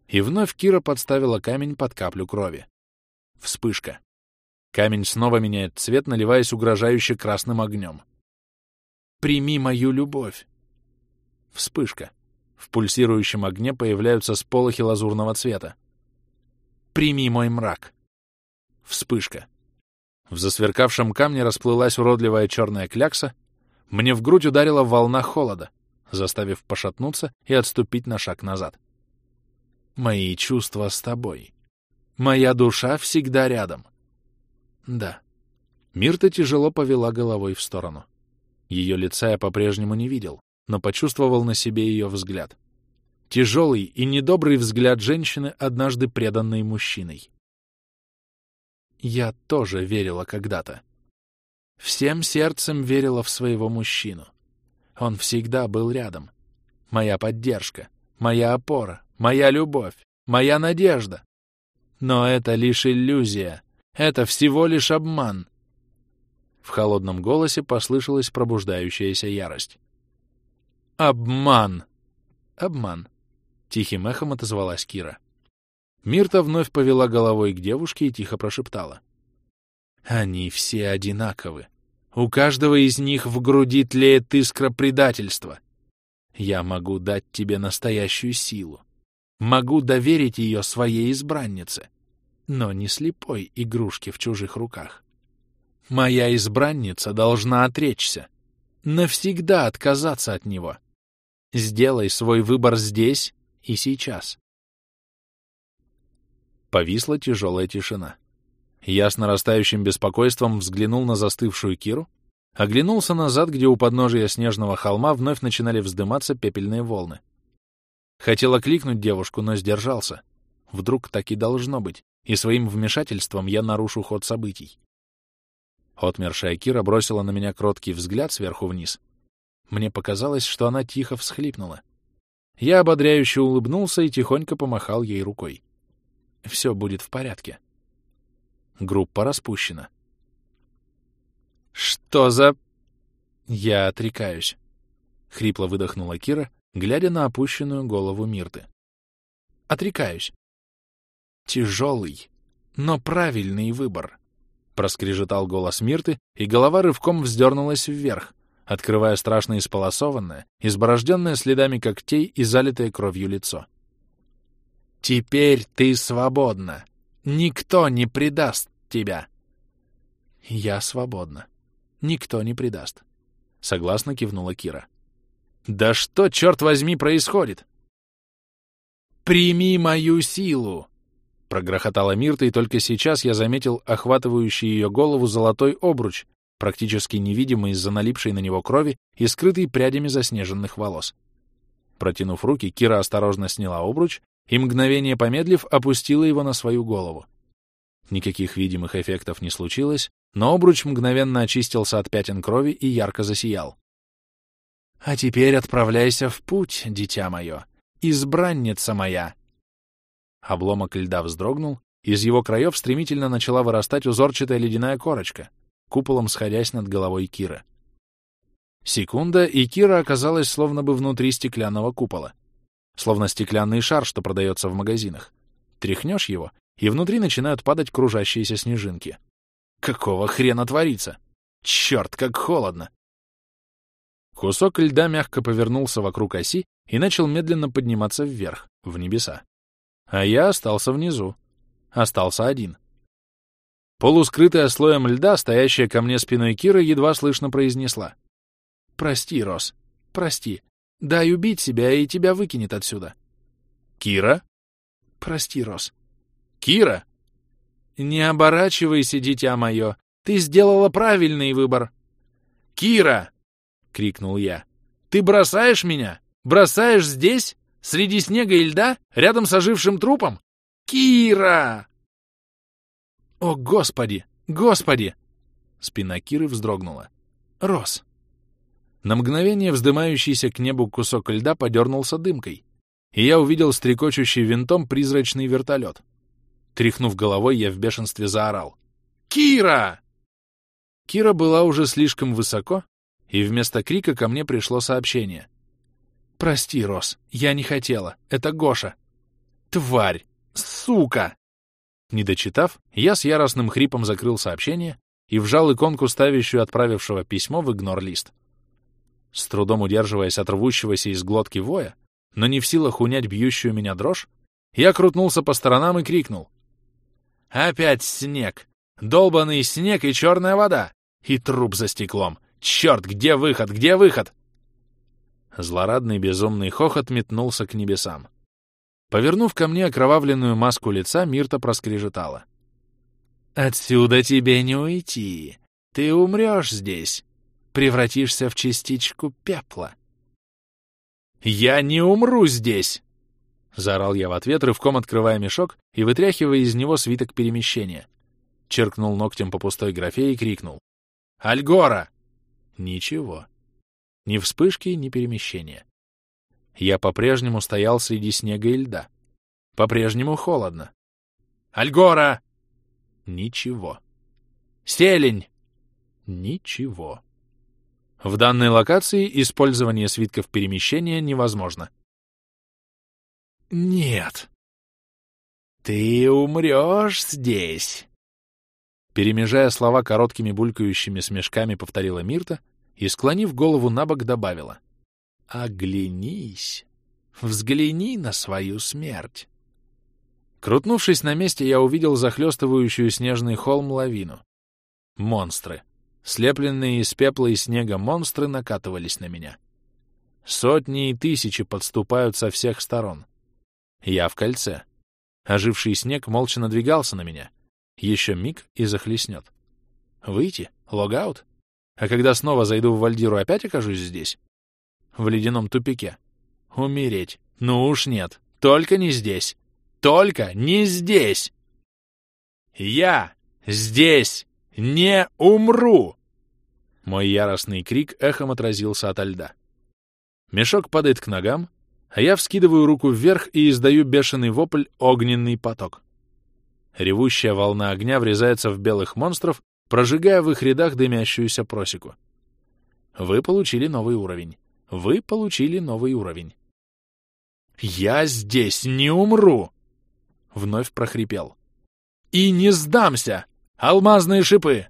И вновь Кира подставила камень под каплю крови. Вспышка. Камень снова меняет цвет, наливаясь угрожающе красным огнем. «Прими мою любовь!» Вспышка. В пульсирующем огне появляются сполохи лазурного цвета. «Прими мой мрак!» Вспышка. В засверкавшем камне расплылась уродливая черная клякса. Мне в грудь ударила волна холода, заставив пошатнуться и отступить на шаг назад. Мои чувства с тобой. Моя душа всегда рядом. Да. Мирта тяжело повела головой в сторону. Ее лица я по-прежнему не видел, но почувствовал на себе ее взгляд. Тяжелый и недобрый взгляд женщины, однажды преданной мужчиной. Я тоже верила когда-то. Всем сердцем верила в своего мужчину. Он всегда был рядом. Моя поддержка, моя опора, моя любовь, моя надежда. Но это лишь иллюзия. Это всего лишь обман. В холодном голосе послышалась пробуждающаяся ярость. «Обман!» «Обман!» — тихим эхом отозвалась Кира. Мирта вновь повела головой к девушке и тихо прошептала. «Они все одинаковы. У каждого из них в груди тлеет искра предательства. Я могу дать тебе настоящую силу. Могу доверить ее своей избраннице, но не слепой игрушке в чужих руках. Моя избранница должна отречься, навсегда отказаться от него. Сделай свой выбор здесь и сейчас. Повисла тяжелая тишина. Я с нарастающим беспокойством взглянул на застывшую Киру, оглянулся назад, где у подножия снежного холма вновь начинали вздыматься пепельные волны. Хотел окликнуть девушку, но сдержался. Вдруг так и должно быть, и своим вмешательством я нарушу ход событий. Отмершая Кира бросила на меня кроткий взгляд сверху вниз. Мне показалось, что она тихо всхлипнула. Я ободряюще улыбнулся и тихонько помахал ей рукой. Все будет в порядке. Группа распущена. «Что за...» «Я отрекаюсь», — хрипло выдохнула Кира, глядя на опущенную голову Мирты. «Отрекаюсь». «Тяжелый, но правильный выбор», — проскрежетал голос Мирты, и голова рывком вздернулась вверх, открывая страшно исполосованное, изборожденное следами когтей и залитое кровью лицо. «Теперь ты свободна. Никто не предаст тебя». «Я свободна. Никто не предаст», — согласно кивнула Кира. «Да что, черт возьми, происходит?» «Прими мою силу!» — прогрохотала Мирта, и только сейчас я заметил охватывающий ее голову золотой обруч, практически невидимый из-за налипшей на него крови и скрытый прядями заснеженных волос. Протянув руки, Кира осторожно сняла обруч и, мгновение помедлив, опустила его на свою голову. Никаких видимых эффектов не случилось, но обруч мгновенно очистился от пятен крови и ярко засиял. «А теперь отправляйся в путь, дитя мое, избранница моя!» Обломок льда вздрогнул, из его краев стремительно начала вырастать узорчатая ледяная корочка, куполом сходясь над головой Кира. Секунда, и Кира оказалась словно бы внутри стеклянного купола, словно стеклянный шар, что продается в магазинах. Тряхнешь его, и внутри начинают падать кружащиеся снежинки. Какого хрена творится? Черт, как холодно! Кусок льда мягко повернулся вокруг оси и начал медленно подниматься вверх, в небеса. А я остался внизу. Остался один. Полускрытая слоем льда, стоящая ко мне спиной Кира, едва слышно произнесла. «Прости, Рос, прости. Дай убить себя, и тебя выкинет отсюда». «Кира?» «Прости, Рос». «Кира?» «Не оборачивайся, дитя мое. Ты сделала правильный выбор». «Кира!» — крикнул я. «Ты бросаешь меня? Бросаешь здесь? Среди снега и льда? Рядом с ожившим трупом? Кира!» «О, Господи! Господи!» Спина Киры вздрогнула. «Рос!» На мгновение вздымающийся к небу кусок льда подернулся дымкой, и я увидел стрекочущий винтом призрачный вертолет. Тряхнув головой, я в бешенстве заорал. «Кира!» Кира была уже слишком высоко, и вместо крика ко мне пришло сообщение. «Прости, Рос, я не хотела. Это Гоша». «Тварь! Сука!» Не дочитав, я с яростным хрипом закрыл сообщение и вжал иконку, ставящую отправившего письмо в игнор-лист. С трудом удерживаясь от рвущегося из глотки воя, но не в силах унять бьющую меня дрожь, я крутнулся по сторонам и крикнул. Опять снег. Долбанный снег и черная вода. И труп за стеклом. Черт, где выход, где выход? Злорадный безумный хохот метнулся к небесам. Повернув ко мне окровавленную маску лица, Мирта проскрежетала. «Отсюда тебе не уйти. Ты умрешь здесь. Превратишься в частичку пепла». «Я не умру здесь!» Заорал я в ответ, рывком открывая мешок и вытряхивая из него свиток перемещения. Черкнул ногтем по пустой графе и крикнул. «Альгора!» Ничего. Ни вспышки, ни перемещения. Я по-прежнему стоял среди снега и льда. По-прежнему холодно. «Альгора!» Ничего. «Селень!» Ничего. В данной локации использование свитков перемещения невозможно. «Нет». «Ты умрешь здесь!» Перемежая слова короткими булькающими смешками, повторила Мирта и, склонив голову на бок, добавила. «Оглянись! Взгляни на свою смерть!» Крутнувшись на месте, я увидел захлестывающую снежный холм лавину. Монстры. слепленные из пепла и снега монстры накатывались на меня. Сотни и тысячи подступают со всех сторон. Я в кольце. Оживший снег молча надвигался на меня. Еще миг и захлестнет. Выйти? Логаут? А когда снова зайду в Вальдиру, опять окажусь здесь? В ледяном тупике. Умереть. Ну уж нет. Только не здесь. Только не здесь! Я здесь не умру! Мой яростный крик эхом отразился ото льда. Мешок падает к ногам, а я вскидываю руку вверх и издаю бешеный вопль «Огненный поток». Ревущая волна огня врезается в белых монстров, прожигая в их рядах дымящуюся просеку. Вы получили новый уровень. Вы получили новый уровень. «Я здесь не умру!» Вновь прохрипел. «И не сдамся! Алмазные шипы!»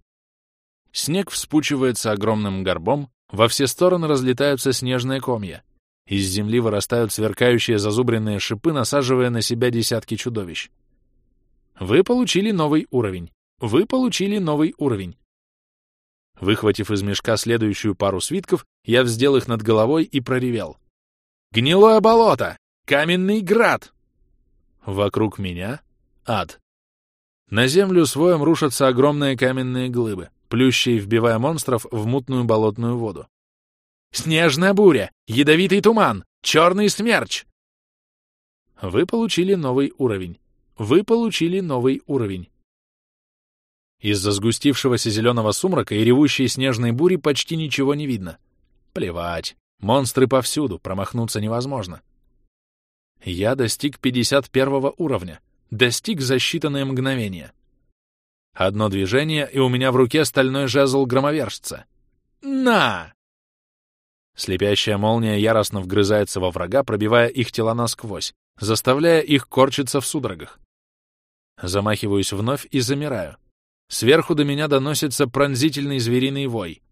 Снег вспучивается огромным горбом, во все стороны разлетаются снежные комья. Из земли вырастают сверкающие зазубренные шипы, насаживая на себя десятки чудовищ. Вы получили новый уровень. Вы получили новый уровень. Выхватив из мешка следующую пару свитков, я вздел их над головой и проревел. «Гнилое болото! Каменный град!» Вокруг меня — ад. На землю своем рушатся огромные каменные глыбы плющей вбивая монстров в мутную болотную воду. «Снежная буря! Ядовитый туман! Черный смерч!» Вы получили новый уровень. Вы получили новый уровень. Из-за сгустившегося зеленого сумрака и ревущей снежной бури почти ничего не видно. Плевать. Монстры повсюду, промахнуться невозможно. Я достиг 51 уровня. Достиг за считанные мгновения. Одно движение, и у меня в руке стальной жезл громовержца. «На!» Слепящая молния яростно вгрызается во врага, пробивая их тела насквозь, заставляя их корчиться в судорогах. Замахиваюсь вновь и замираю. Сверху до меня доносится пронзительный звериный вой.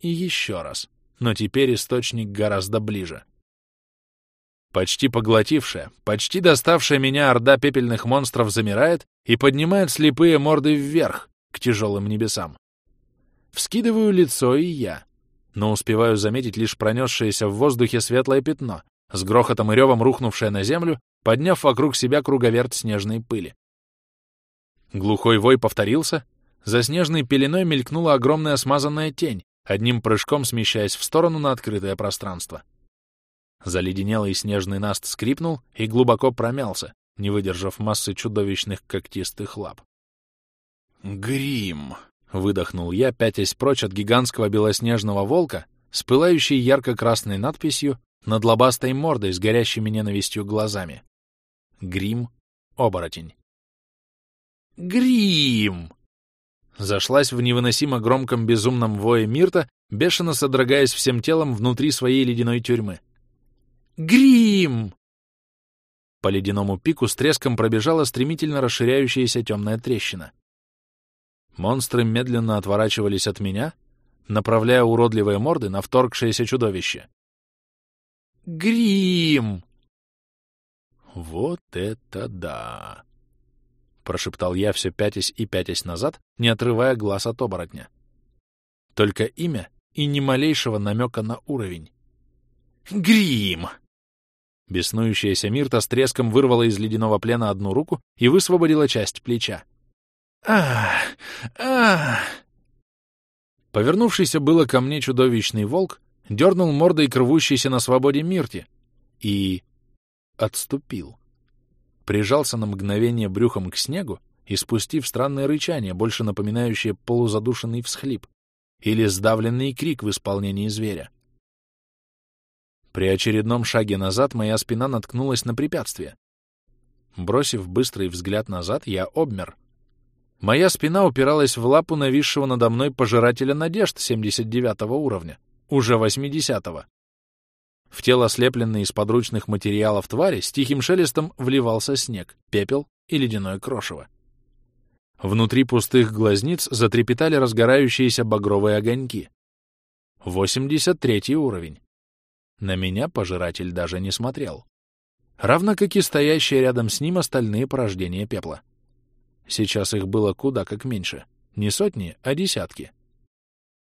И еще раз, но теперь источник гораздо ближе. Почти поглотившая, почти доставшая меня орда пепельных монстров замирает и поднимает слепые морды вверх, к тяжелым небесам. Вскидываю лицо и я, но успеваю заметить лишь пронесшееся в воздухе светлое пятно, с грохотом и ревом рухнувшее на землю, подняв вокруг себя круговерт снежной пыли. Глухой вой повторился, за снежной пеленой мелькнула огромная смазанная тень, одним прыжком смещаясь в сторону на открытое пространство. Заледенелый снежный наст скрипнул и глубоко промялся, не выдержав массы чудовищных когтистых лап. «Грим!» — выдохнул я, пятясь прочь от гигантского белоснежного волка с пылающей ярко-красной надписью над лобастой мордой с горящими ненавистью глазами. Грим — оборотень. «Грим!» Зашлась в невыносимо громком безумном вое Мирта, бешено содрогаясь всем телом внутри своей ледяной тюрьмы. Грим! По ледяному пику с треском пробежала стремительно расширяющаяся темная трещина. Монстры медленно отворачивались от меня, направляя уродливые морды на вторгшееся чудовище. Грим! Вот это да! Прошептал я все пятясь и пятясь назад, не отрывая глаз от оборотня. Только имя и ни малейшего намека на уровень. Грим! Беснующаяся Мирта с треском вырвала из ледяного плена одну руку и высвободила часть плеча. «Ах! Ах!» Повернувшийся было ко мне чудовищный волк дернул мордой к рвущейся на свободе Мирте и... отступил. Прижался на мгновение брюхом к снегу и, спустив странное рычание, больше напоминающее полузадушенный всхлип или сдавленный крик в исполнении зверя. При очередном шаге назад моя спина наткнулась на препятствие. Бросив быстрый взгляд назад, я обмер. Моя спина упиралась в лапу нависшего надо мной пожирателя надежд 79 уровня, уже 80-го. В тело, слепленное из подручных материалов твари, с тихим шелестом вливался снег, пепел и ледяное крошево. Внутри пустых глазниц затрепетали разгорающиеся багровые огоньки. 83 уровень. На меня пожиратель даже не смотрел. Равно как и стоящие рядом с ним остальные порождения пепла. Сейчас их было куда как меньше. Не сотни, а десятки.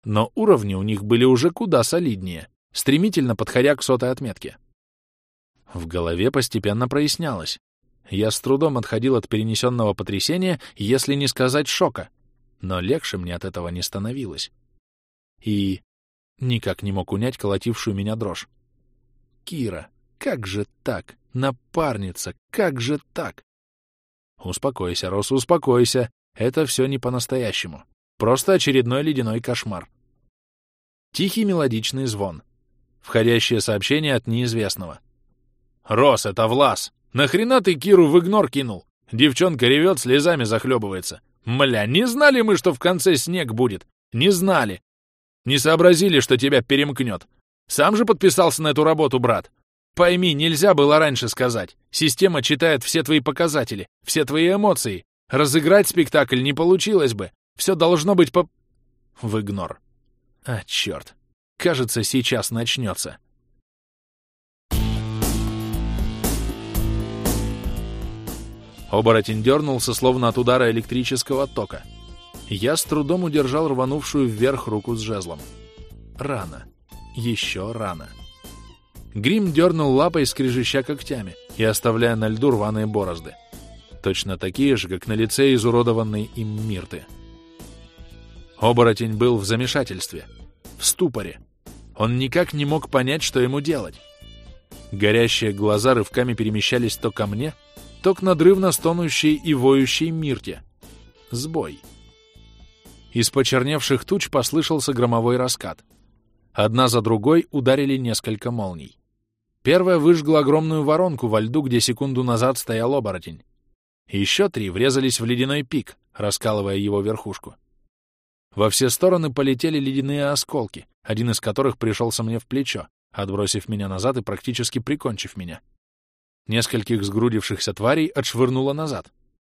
Но уровни у них были уже куда солиднее, стремительно подходя к сотой отметке. В голове постепенно прояснялось. Я с трудом отходил от перенесенного потрясения, если не сказать шока, но легче мне от этого не становилось. И никак не мог унять колотившую меня дрожь. Кира, как же так? Напарница, как же так? Успокойся, Рос, успокойся. Это все не по-настоящему. Просто очередной ледяной кошмар. Тихий мелодичный звон. Входящее сообщение от неизвестного. «Рос, это Влас! Нахрена ты Киру в игнор кинул? Девчонка ревет, слезами захлебывается. Мля, не знали мы, что в конце снег будет? Не знали. Не сообразили, что тебя перемкнет. Сам же подписался на эту работу, брат. Пойми, нельзя было раньше сказать. Система читает все твои показатели, все твои эмоции. Разыграть спектакль не получилось бы. Все должно быть по... В игнор. А, черт. Кажется, сейчас начнется. Оборотень дернулся, словно от удара электрического тока. Я с трудом удержал рванувшую вверх руку с жезлом. Рано. Еще рано. Грим дернул лапой, скрежеща когтями и оставляя на льду рваные борозды. Точно такие же, как на лице изуродованной им Мирты. Оборотень был в замешательстве, в ступоре. Он никак не мог понять, что ему делать. Горящие глаза рывками перемещались то ко мне, то к надрывно стонущей и воющей Мирте. Сбой. Из почерневших туч послышался громовой раскат. Одна за другой ударили несколько молний. Первая выжгла огромную воронку во льду, где секунду назад стоял оборотень. Еще три врезались в ледяной пик, раскалывая его верхушку. Во все стороны полетели ледяные осколки, один из которых пришелся мне в плечо, отбросив меня назад и практически прикончив меня. Нескольких сгрудившихся тварей отшвырнуло назад.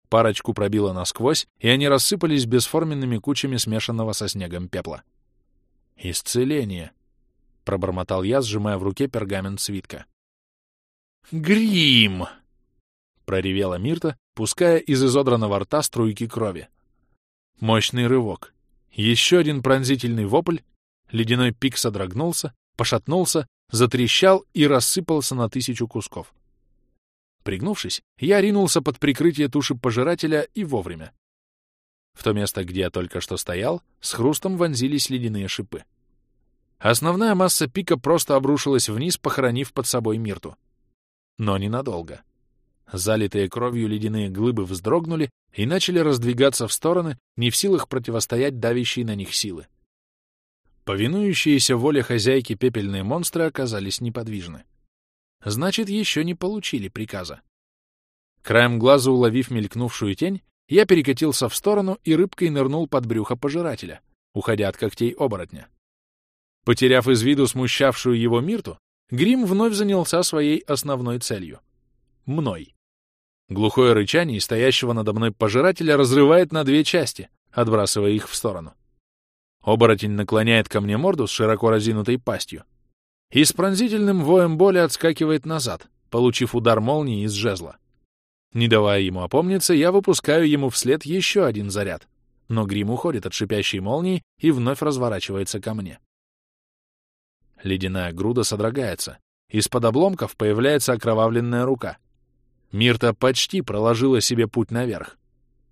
Парочку пробило насквозь, и они рассыпались бесформенными кучами смешанного со снегом пепла. «Исцеление!» — пробормотал я, сжимая в руке пергамент свитка. «Грим!» — проревела Мирта, пуская из изодранного рта струйки крови. Мощный рывок. Еще один пронзительный вопль. Ледяной пик содрогнулся, пошатнулся, затрещал и рассыпался на тысячу кусков. Пригнувшись, я ринулся под прикрытие туши пожирателя и вовремя. В то место, где я только что стоял, с хрустом вонзились ледяные шипы. Основная масса пика просто обрушилась вниз, похоронив под собой Мирту. Но ненадолго. Залитые кровью ледяные глыбы вздрогнули и начали раздвигаться в стороны, не в силах противостоять давящей на них силы. Повинующиеся воле хозяйки пепельные монстры оказались неподвижны. Значит, еще не получили приказа. Краем глаза уловив мелькнувшую тень, я перекатился в сторону и рыбкой нырнул под брюхо пожирателя, уходя от когтей оборотня. Потеряв из виду смущавшую его Мирту, Грим вновь занялся своей основной целью — мной. Глухое рычание стоящего надо мной пожирателя разрывает на две части, отбрасывая их в сторону. Оборотень наклоняет ко мне морду с широко разинутой пастью и с пронзительным воем боли отскакивает назад, получив удар молнии из жезла. Не давая ему опомниться, я выпускаю ему вслед еще один заряд, но грим уходит от шипящей молнии и вновь разворачивается ко мне. Ледяная груда содрогается. Из-под обломков появляется окровавленная рука. Мирта почти проложила себе путь наверх.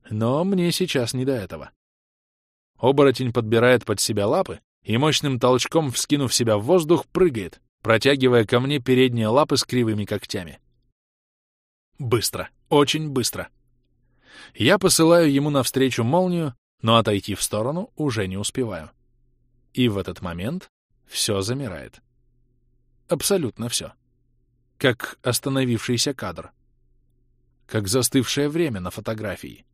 Но мне сейчас не до этого. Оборотень подбирает под себя лапы и мощным толчком, вскинув себя в воздух, прыгает, протягивая ко мне передние лапы с кривыми когтями. Быстро, очень быстро. Я посылаю ему навстречу молнию, но отойти в сторону уже не успеваю. И в этот момент все замирает. Абсолютно все. Как остановившийся кадр. Как застывшее время на фотографии.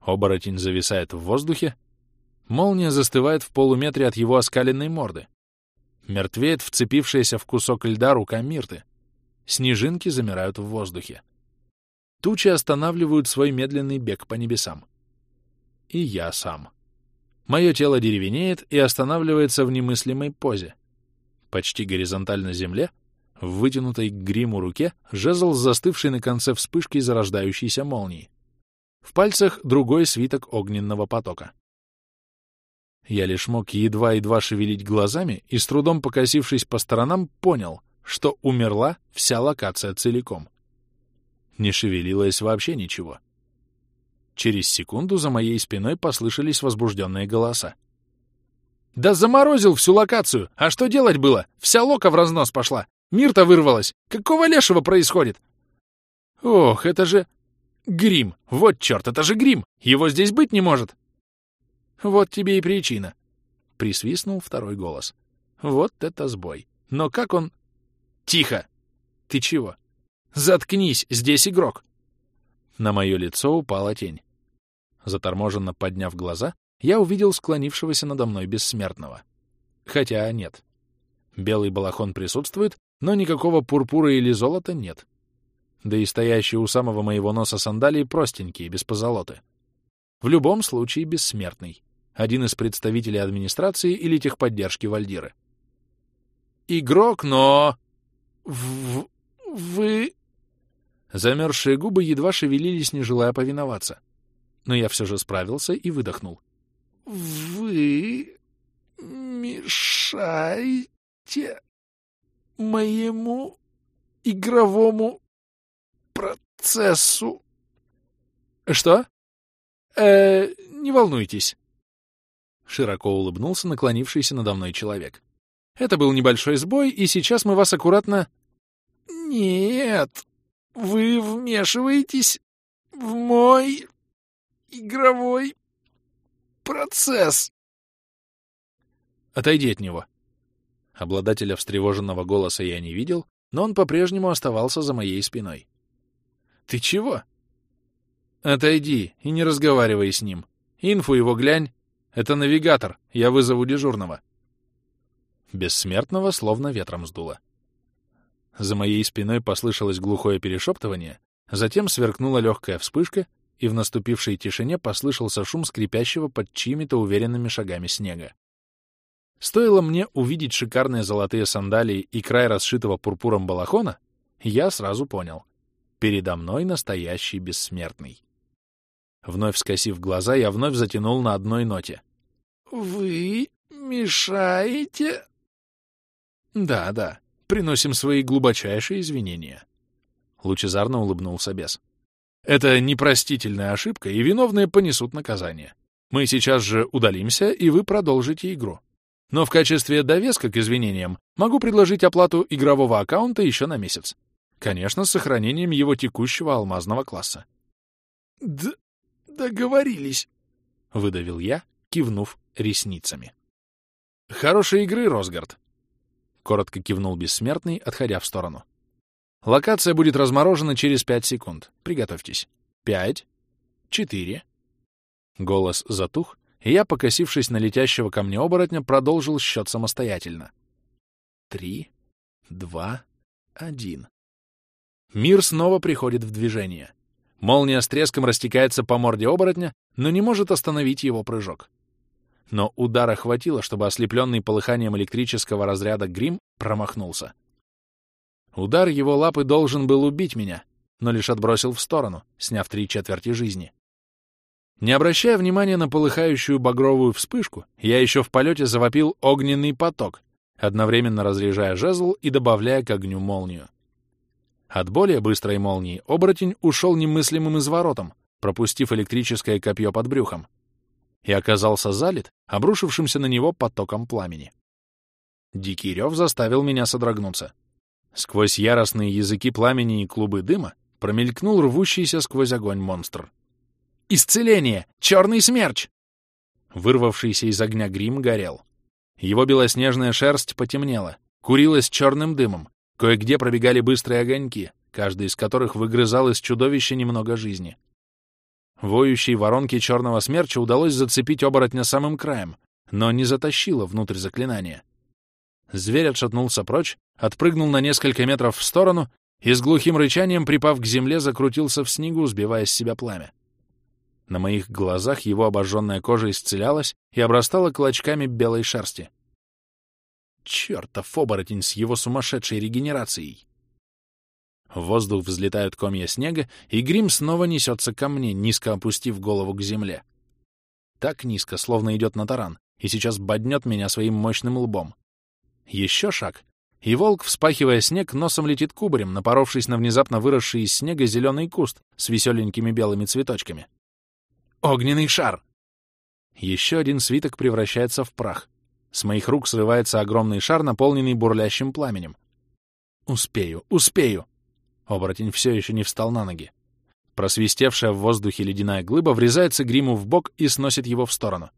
Оборотень зависает в воздухе, молния застывает в полуметре от его оскаленной морды. Мертвеет вцепившаяся в кусок льда рука Мирты. Снежинки замирают в воздухе. Тучи останавливают свой медленный бег по небесам. И я сам. Мое тело деревенеет и останавливается в немыслимой позе. Почти горизонтально земле, в вытянутой к гриму руке, жезл, застывший на конце вспышки зарождающейся молнии. В пальцах другой свиток огненного потока. Я лишь мог едва-едва шевелить глазами и, с трудом покосившись по сторонам, понял, что умерла вся локация целиком. Не шевелилось вообще ничего. Через секунду за моей спиной послышались возбужденные голоса. «Да заморозил всю локацию! А что делать было? Вся лока в разнос пошла! Мир-то вырвалась! Какого лешего происходит?» «Ох, это же... Грим! Вот черт, это же грим! Его здесь быть не может!» «Вот тебе и причина!» — присвистнул второй голос. «Вот это сбой! Но как он...» «Тихо! Ты чего? Заткнись, здесь игрок!» На мое лицо упала тень. Заторможенно подняв глаза, я увидел склонившегося надо мной бессмертного. Хотя нет. Белый балахон присутствует, но никакого пурпура или золота нет. Да и стоящие у самого моего носа сандалии простенькие, без позолоты. В любом случае бессмертный. Один из представителей администрации или техподдержки Вальдиры. «Игрок, но...» в... «Вы...» Замерзшие губы едва шевелились, не желая повиноваться. Но я все же справился и выдохнул. «Вы... мешаете моему игровому процессу...» «Что?» «Э, не волнуйтесь». Широко улыбнулся наклонившийся надо мной человек. «Это был небольшой сбой, и сейчас мы вас аккуратно...» «Нет, вы вмешиваетесь в мой игровой процесс. Отойди от него. Обладателя встревоженного голоса я не видел, но он по-прежнему оставался за моей спиной. Ты чего? Отойди и не разговаривай с ним. Инфу его глянь. Это навигатор. Я вызову дежурного. Бессмертного словно ветром сдуло. За моей спиной послышалось глухое перешептывание, затем сверкнула легкая вспышка, и в наступившей тишине послышался шум скрипящего под чьими-то уверенными шагами снега. Стоило мне увидеть шикарные золотые сандалии и край расшитого пурпуром балахона, я сразу понял. Передо мной настоящий бессмертный. Вновь скосив глаза, я вновь затянул на одной ноте. «Вы мешаете?» «Да, да, приносим свои глубочайшие извинения». Лучезарно улыбнулся бес. Это непростительная ошибка, и виновные понесут наказание. Мы сейчас же удалимся, и вы продолжите игру. Но в качестве довеска к извинениям могу предложить оплату игрового аккаунта еще на месяц. Конечно, с сохранением его текущего алмазного класса. Д договорились, — выдавил я, кивнув ресницами. Хорошей игры, Росгард, — коротко кивнул бессмертный, отходя в сторону. Локация будет разморожена через пять секунд. Приготовьтесь. Пять. Четыре. Голос затух, и я, покосившись на летящего ко мне оборотня, продолжил счет самостоятельно. Три. Два. Один. Мир снова приходит в движение. Молния с треском растекается по морде оборотня, но не может остановить его прыжок. Но удара хватило, чтобы ослепленный полыханием электрического разряда грим промахнулся. Удар его лапы должен был убить меня, но лишь отбросил в сторону, сняв три четверти жизни. Не обращая внимания на полыхающую багровую вспышку, я еще в полете завопил огненный поток, одновременно разряжая жезл и добавляя к огню молнию. От более быстрой молнии оборотень ушел немыслимым изворотом, пропустив электрическое копье под брюхом, и оказался залит, обрушившимся на него потоком пламени. Дикий рев заставил меня содрогнуться. Сквозь яростные языки пламени и клубы дыма промелькнул рвущийся сквозь огонь монстр. «Исцеление! Черный смерч!» Вырвавшийся из огня грим горел. Его белоснежная шерсть потемнела, курилась черным дымом, кое-где пробегали быстрые огоньки, каждый из которых выгрызал из чудовища немного жизни. Воющей воронке черного смерча удалось зацепить оборотня самым краем, но не затащило внутрь заклинания. Зверь отшатнулся прочь, отпрыгнул на несколько метров в сторону и с глухим рычанием, припав к земле, закрутился в снегу, сбивая с себя пламя. На моих глазах его обожженная кожа исцелялась и обрастала клочками белой шерсти. Чёртов оборотень с его сумасшедшей регенерацией! В воздух взлетают комья снега, и грим снова несется ко мне, низко опустив голову к земле. Так низко, словно идет на таран, и сейчас боднет меня своим мощным лбом. Еще шаг, и волк, вспахивая снег, носом летит кубарем, напоровшись на внезапно выросший из снега зеленый куст с веселенькими белыми цветочками. Огненный шар! Еще один свиток превращается в прах. С моих рук срывается огромный шар, наполненный бурлящим пламенем. Успею, успею! Оборотень все еще не встал на ноги. Просвистевшая в воздухе ледяная глыба врезается гриму в бок и сносит его в сторону.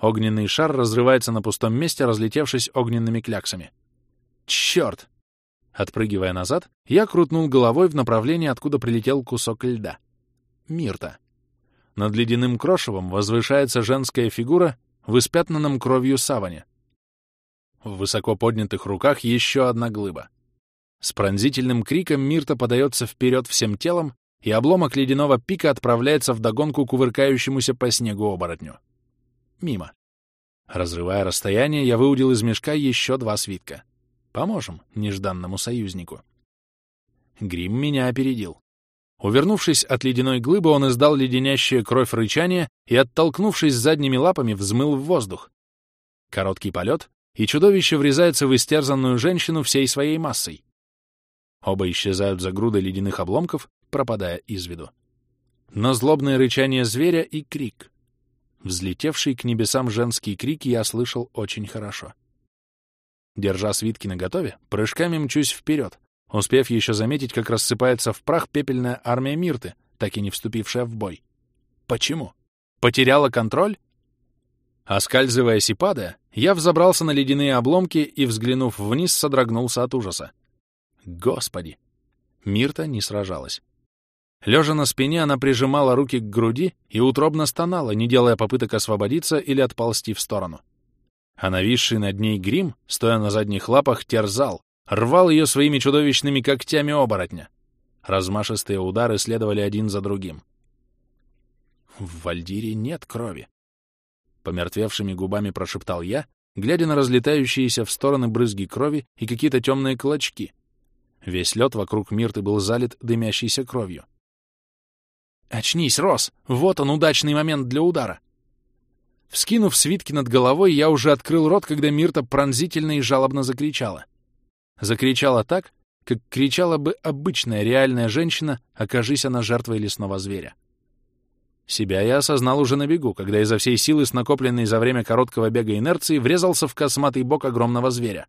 Огненный шар разрывается на пустом месте, разлетевшись огненными кляксами. Черт! Отпрыгивая назад, я крутнул головой в направлении, откуда прилетел кусок льда. Мирта. Над ледяным крошевом возвышается женская фигура в испятнанном кровью саване. В высоко поднятых руках еще одна глыба. С пронзительным криком Мирта подается вперед всем телом, и обломок ледяного пика отправляется в догонку кувыркающемуся по снегу оборотню. Мимо. Разрывая расстояние, я выудил из мешка еще два свитка. Поможем нежданному союзнику. Грим меня опередил. Увернувшись от ледяной глыбы, он издал леденящее кровь рычание и, оттолкнувшись задними лапами, взмыл в воздух. Короткий полет, и чудовище врезается в истерзанную женщину всей своей массой. Оба исчезают за грудой ледяных обломков, пропадая из виду. Но злобное рычание зверя и крик. Взлетевший к небесам женский крик я слышал очень хорошо. Держа свитки наготове, прыжками мчусь вперед, успев еще заметить, как рассыпается в прах пепельная армия Мирты, так и не вступившая в бой. Почему? Потеряла контроль? Оскальзываясь и падая, я взобрался на ледяные обломки и, взглянув вниз, содрогнулся от ужаса. Господи! Мирта не сражалась. Лежа на спине, она прижимала руки к груди и утробно стонала, не делая попыток освободиться или отползти в сторону. А нависший над ней грим, стоя на задних лапах, терзал, рвал ее своими чудовищными когтями оборотня. Размашистые удары следовали один за другим. В Вальдире нет крови. Помертвевшими губами прошептал я, глядя на разлетающиеся в стороны брызги крови и какие-то темные клочки. Весь лед вокруг Мирты был залит дымящейся кровью. «Очнись, Рос! Вот он, удачный момент для удара!» Вскинув свитки над головой, я уже открыл рот, когда Мирта пронзительно и жалобно закричала. Закричала так, как кричала бы обычная реальная женщина, окажись она жертвой лесного зверя. Себя я осознал уже на бегу, когда изо всей силы, с накопленной за время короткого бега инерции, врезался в косматый бок огромного зверя.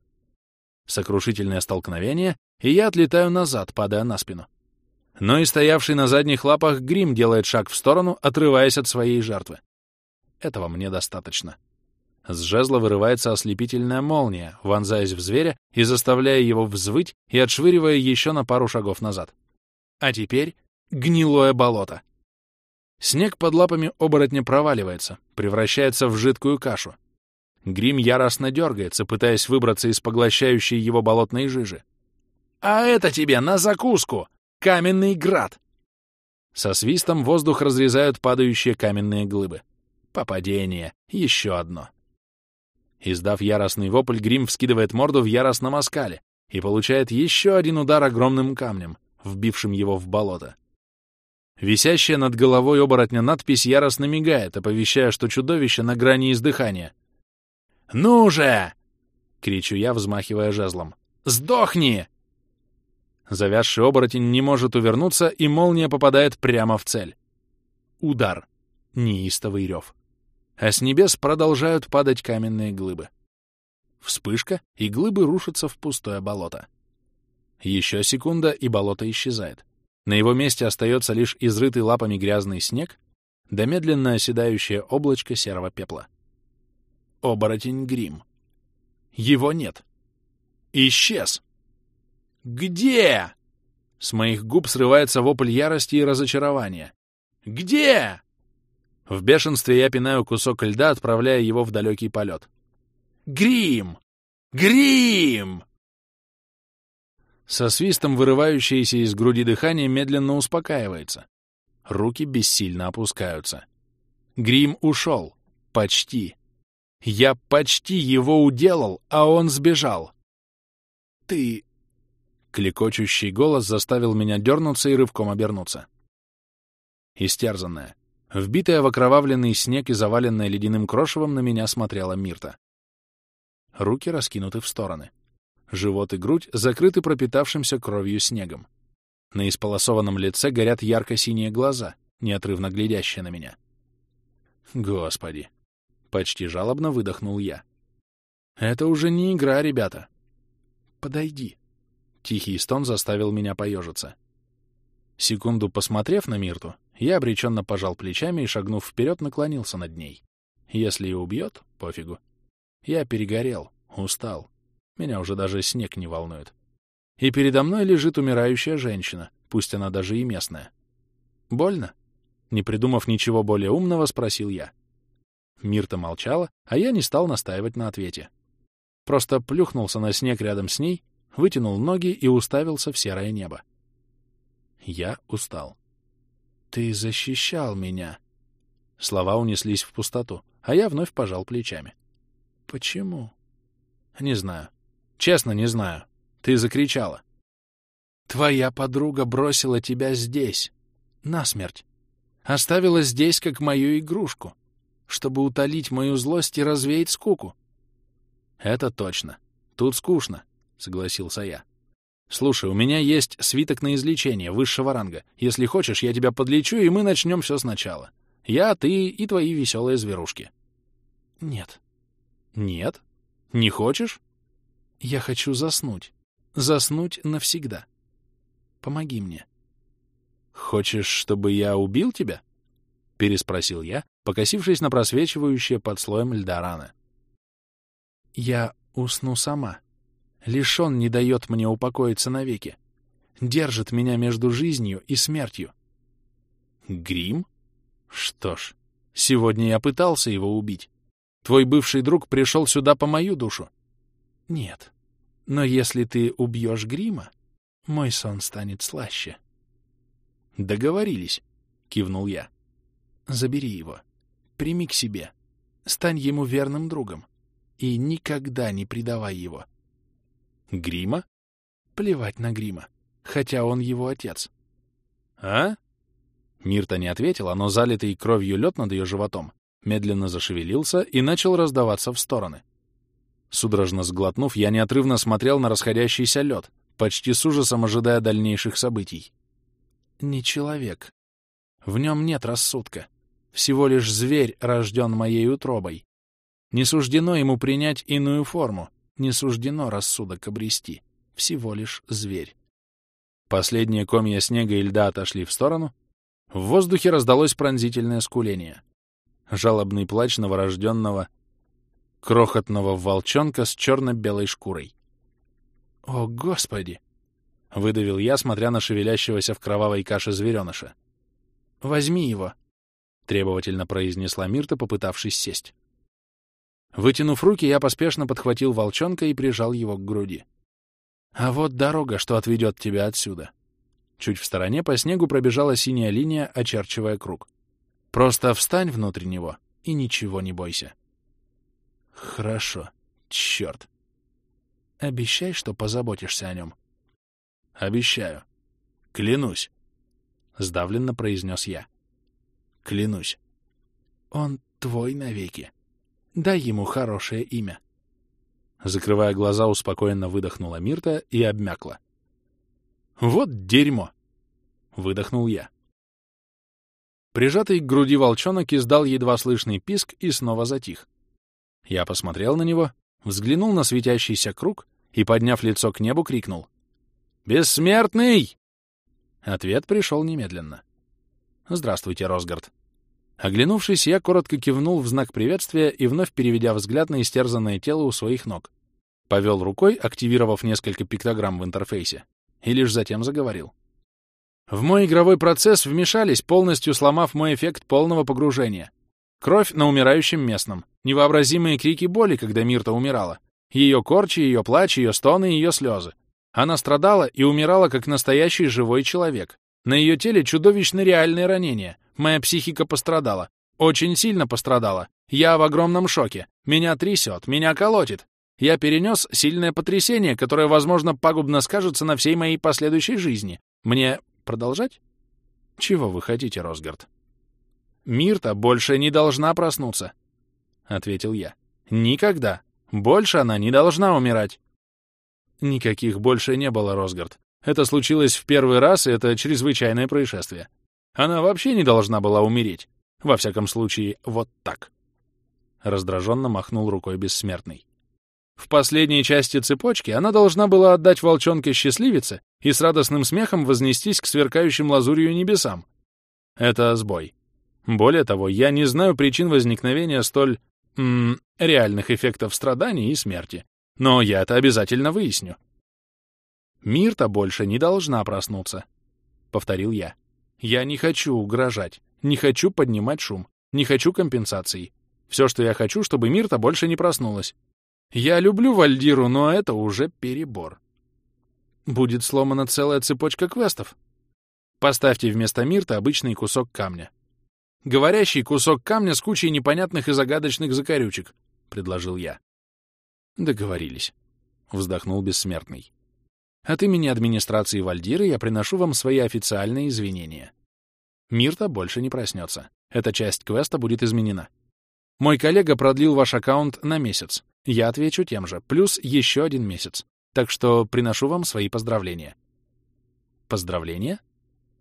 Сокрушительное столкновение, и я отлетаю назад, падая на спину но и стоявший на задних лапах грим делает шаг в сторону, отрываясь от своей жертвы. Этого мне достаточно. С жезла вырывается ослепительная молния, вонзаясь в зверя и заставляя его взвыть и отшвыривая еще на пару шагов назад. А теперь гнилое болото. Снег под лапами оборотня проваливается, превращается в жидкую кашу. Грим яростно дергается, пытаясь выбраться из поглощающей его болотной жижи. «А это тебе на закуску!» Каменный град! Со свистом воздух разрезают падающие каменные глыбы. Попадение. Еще одно. Издав яростный вопль, Грим вскидывает морду в яростном оскале и получает еще один удар огромным камнем, вбившим его в болото. Висящая над головой оборотня надпись яростно мигает, оповещая, что чудовище на грани издыхания. «Ну же!» — кричу я, взмахивая жезлом. «Сдохни!» Завязший оборотень не может увернуться, и молния попадает прямо в цель. Удар. Неистовый рев. А с небес продолжают падать каменные глыбы. Вспышка, и глыбы рушатся в пустое болото. Еще секунда, и болото исчезает. На его месте остается лишь изрытый лапами грязный снег да медленно оседающее облачко серого пепла. Оборотень Грим. Его нет. Исчез. «Где?» С моих губ срывается вопль ярости и разочарования. «Где?» В бешенстве я пинаю кусок льда, отправляя его в далекий полет. «Грим! Грим!» Со свистом вырывающееся из груди дыхание медленно успокаивается. Руки бессильно опускаются. Грим ушел. Почти. Я почти его уделал, а он сбежал. «Ты Клекочущий голос заставил меня дернуться и рывком обернуться. Истерзанная, Вбитая в окровавленный снег и заваленная ледяным крошевом на меня смотрела Мирта. Руки раскинуты в стороны. Живот и грудь закрыты пропитавшимся кровью снегом. На исполосованном лице горят ярко-синие глаза, неотрывно глядящие на меня. Господи! Почти жалобно выдохнул я. Это уже не игра, ребята. Подойди. Тихий стон заставил меня поежиться. Секунду посмотрев на Мирту, я обреченно пожал плечами и, шагнув вперед, наклонился над ней. Если и убьет, пофигу. Я перегорел, устал. Меня уже даже снег не волнует. И передо мной лежит умирающая женщина, пусть она даже и местная. Больно? Не придумав ничего более умного, спросил я. Мирта молчала, а я не стал настаивать на ответе. Просто плюхнулся на снег рядом с ней, вытянул ноги и уставился в серое небо. Я устал. «Ты защищал меня!» Слова унеслись в пустоту, а я вновь пожал плечами. «Почему?» «Не знаю. Честно, не знаю. Ты закричала. Твоя подруга бросила тебя здесь, насмерть. Оставила здесь, как мою игрушку, чтобы утолить мою злость и развеять скуку. Это точно. Тут скучно, согласился я. Слушай, у меня есть свиток на излечение высшего ранга. Если хочешь, я тебя подлечу, и мы начнем все сначала. Я, ты и твои веселые зверушки. Нет. Нет? Не хочешь? Я хочу заснуть. Заснуть навсегда. Помоги мне. «Хочешь, чтобы я убил тебя?» — переспросил я, покосившись на просвечивающее под слоем льда раны. «Я усну сама. Лишь он не дает мне упокоиться навеки. Держит меня между жизнью и смертью». «Грим? Что ж, сегодня я пытался его убить. Твой бывший друг пришел сюда по мою душу». «Нет. Но если ты убьешь Грима, мой сон станет слаще». «Договорились», — кивнул я. «Забери его. Прими к себе. Стань ему верным другом. И никогда не предавай его». «Грима?» «Плевать на Грима, хотя он его отец». «А?» Мирта не ответила, но залитый кровью лед над ее животом медленно зашевелился и начал раздаваться в стороны. Судорожно сглотнув, я неотрывно смотрел на расходящийся лед, почти с ужасом ожидая дальнейших событий не человек. В нем нет рассудка. Всего лишь зверь рожден моей утробой. Не суждено ему принять иную форму, не суждено рассудок обрести. Всего лишь зверь. Последние комья снега и льда отошли в сторону. В воздухе раздалось пронзительное скуление. Жалобный плач новорожденного, крохотного волчонка с черно-белой шкурой. «О, Господи!» — выдавил я, смотря на шевелящегося в кровавой каше звереныша. «Возьми его», — требовательно произнесла Мирта, попытавшись сесть. Вытянув руки, я поспешно подхватил волчонка и прижал его к груди. «А вот дорога, что отведет тебя отсюда». Чуть в стороне по снегу пробежала синяя линия, очерчивая круг. «Просто встань внутрь него и ничего не бойся». «Хорошо. Черт. Обещай, что позаботишься о нем». Обещаю. Клянусь. Сдавленно произнес я. Клянусь. Он твой навеки. Дай ему хорошее имя. Закрывая глаза, успокоенно выдохнула Мирта и обмякла. «Вот дерьмо!» — выдохнул я. Прижатый к груди волчонок издал едва слышный писк и снова затих. Я посмотрел на него, взглянул на светящийся круг и, подняв лицо к небу, крикнул. «Бессмертный!» Ответ пришел немедленно. «Здравствуйте, Росгард». Оглянувшись, я коротко кивнул в знак приветствия и, вновь переведя взгляд на истерзанное тело у своих ног, повел рукой, активировав несколько пиктограмм в интерфейсе, и лишь затем заговорил. В мой игровой процесс вмешались, полностью сломав мой эффект полного погружения. Кровь на умирающем местном, невообразимые крики боли, когда Мирта умирала, ее корчи, ее плач, ее стоны, ее слезы. Она страдала и умирала как настоящий живой человек. На ее теле чудовищно реальные ранения. Моя психика пострадала. Очень сильно пострадала. Я в огромном шоке. Меня трясет, меня колотит. Я перенес сильное потрясение, которое, возможно, пагубно скажется на всей моей последующей жизни. Мне продолжать? Чего вы хотите, Росгард? Мирта больше не должна проснуться, — ответил я. Никогда. Больше она не должна умирать. Никаких больше не было, Росгард. Это случилось в первый раз, и это чрезвычайное происшествие. Она вообще не должна была умереть. Во всяком случае, вот так. Раздраженно махнул рукой бессмертный. В последней части цепочки она должна была отдать волчонке счастливице и с радостным смехом вознестись к сверкающим лазурью небесам. Это сбой. Более того, я не знаю причин возникновения столь... М реальных эффектов страданий и смерти. Но я это обязательно выясню. «Мир-то больше не должна проснуться», — повторил я. «Я не хочу угрожать, не хочу поднимать шум, не хочу компенсаций. Все, что я хочу, чтобы Мирта больше не проснулась. Я люблю Вальдиру, но это уже перебор. Будет сломана целая цепочка квестов. Поставьте вместо Мирта обычный кусок камня. Говорящий кусок камня с кучей непонятных и загадочных закорючек, — предложил я. Договорились. Вздохнул бессмертный. От имени администрации Вальдиры я приношу вам свои официальные извинения. Мирта больше не проснется. Эта часть квеста будет изменена. Мой коллега продлил ваш аккаунт на месяц. Я отвечу тем же, плюс еще один месяц. Так что приношу вам свои поздравления. Поздравления?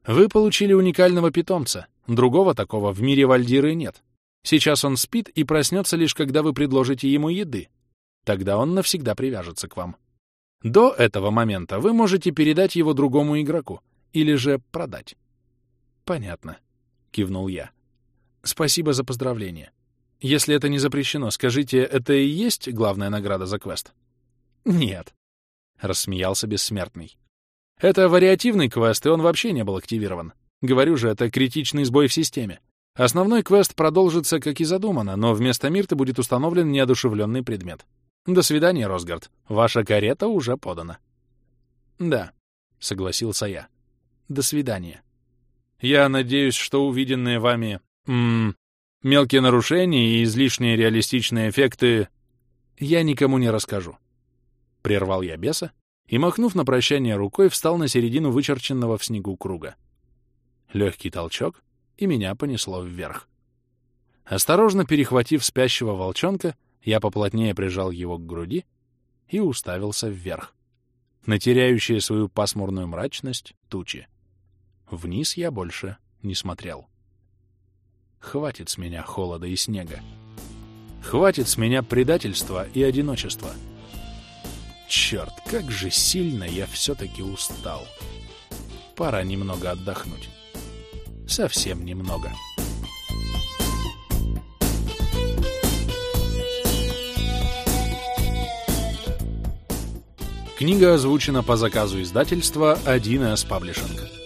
Вы получили уникального питомца. Другого такого в мире Вальдиры нет. Сейчас он спит и проснется лишь когда вы предложите ему еды. Тогда он навсегда привяжется к вам. До этого момента вы можете передать его другому игроку или же продать. Понятно, кивнул я. Спасибо за поздравление. Если это не запрещено, скажите, это и есть главная награда за квест? Нет, рассмеялся бессмертный. Это вариативный квест, и он вообще не был активирован. Говорю же, это критичный сбой в системе. Основной квест продолжится, как и задумано, но вместо Мирты будет установлен неодушевленный предмет. До свидания, Росгард. Ваша карета уже подана. Да, согласился я. До свидания. Я надеюсь, что увиденные вами... М -м, мелкие нарушения и излишние реалистичные эффекты я никому не расскажу. Прервал я беса и, махнув на прощание рукой, встал на середину вычерченного в снегу круга. Легкий толчок, и меня понесло вверх. Осторожно перехватив спящего волчонка, я поплотнее прижал его к груди и уставился вверх, на теряющие свою пасмурную мрачность тучи. Вниз я больше не смотрел. Хватит с меня холода и снега. Хватит с меня предательства и одиночества. Черт, как же сильно я все-таки устал. Пора немного отдохнуть. Совсем немного. Книга озвучена по заказу издательства 1С Паблишинг.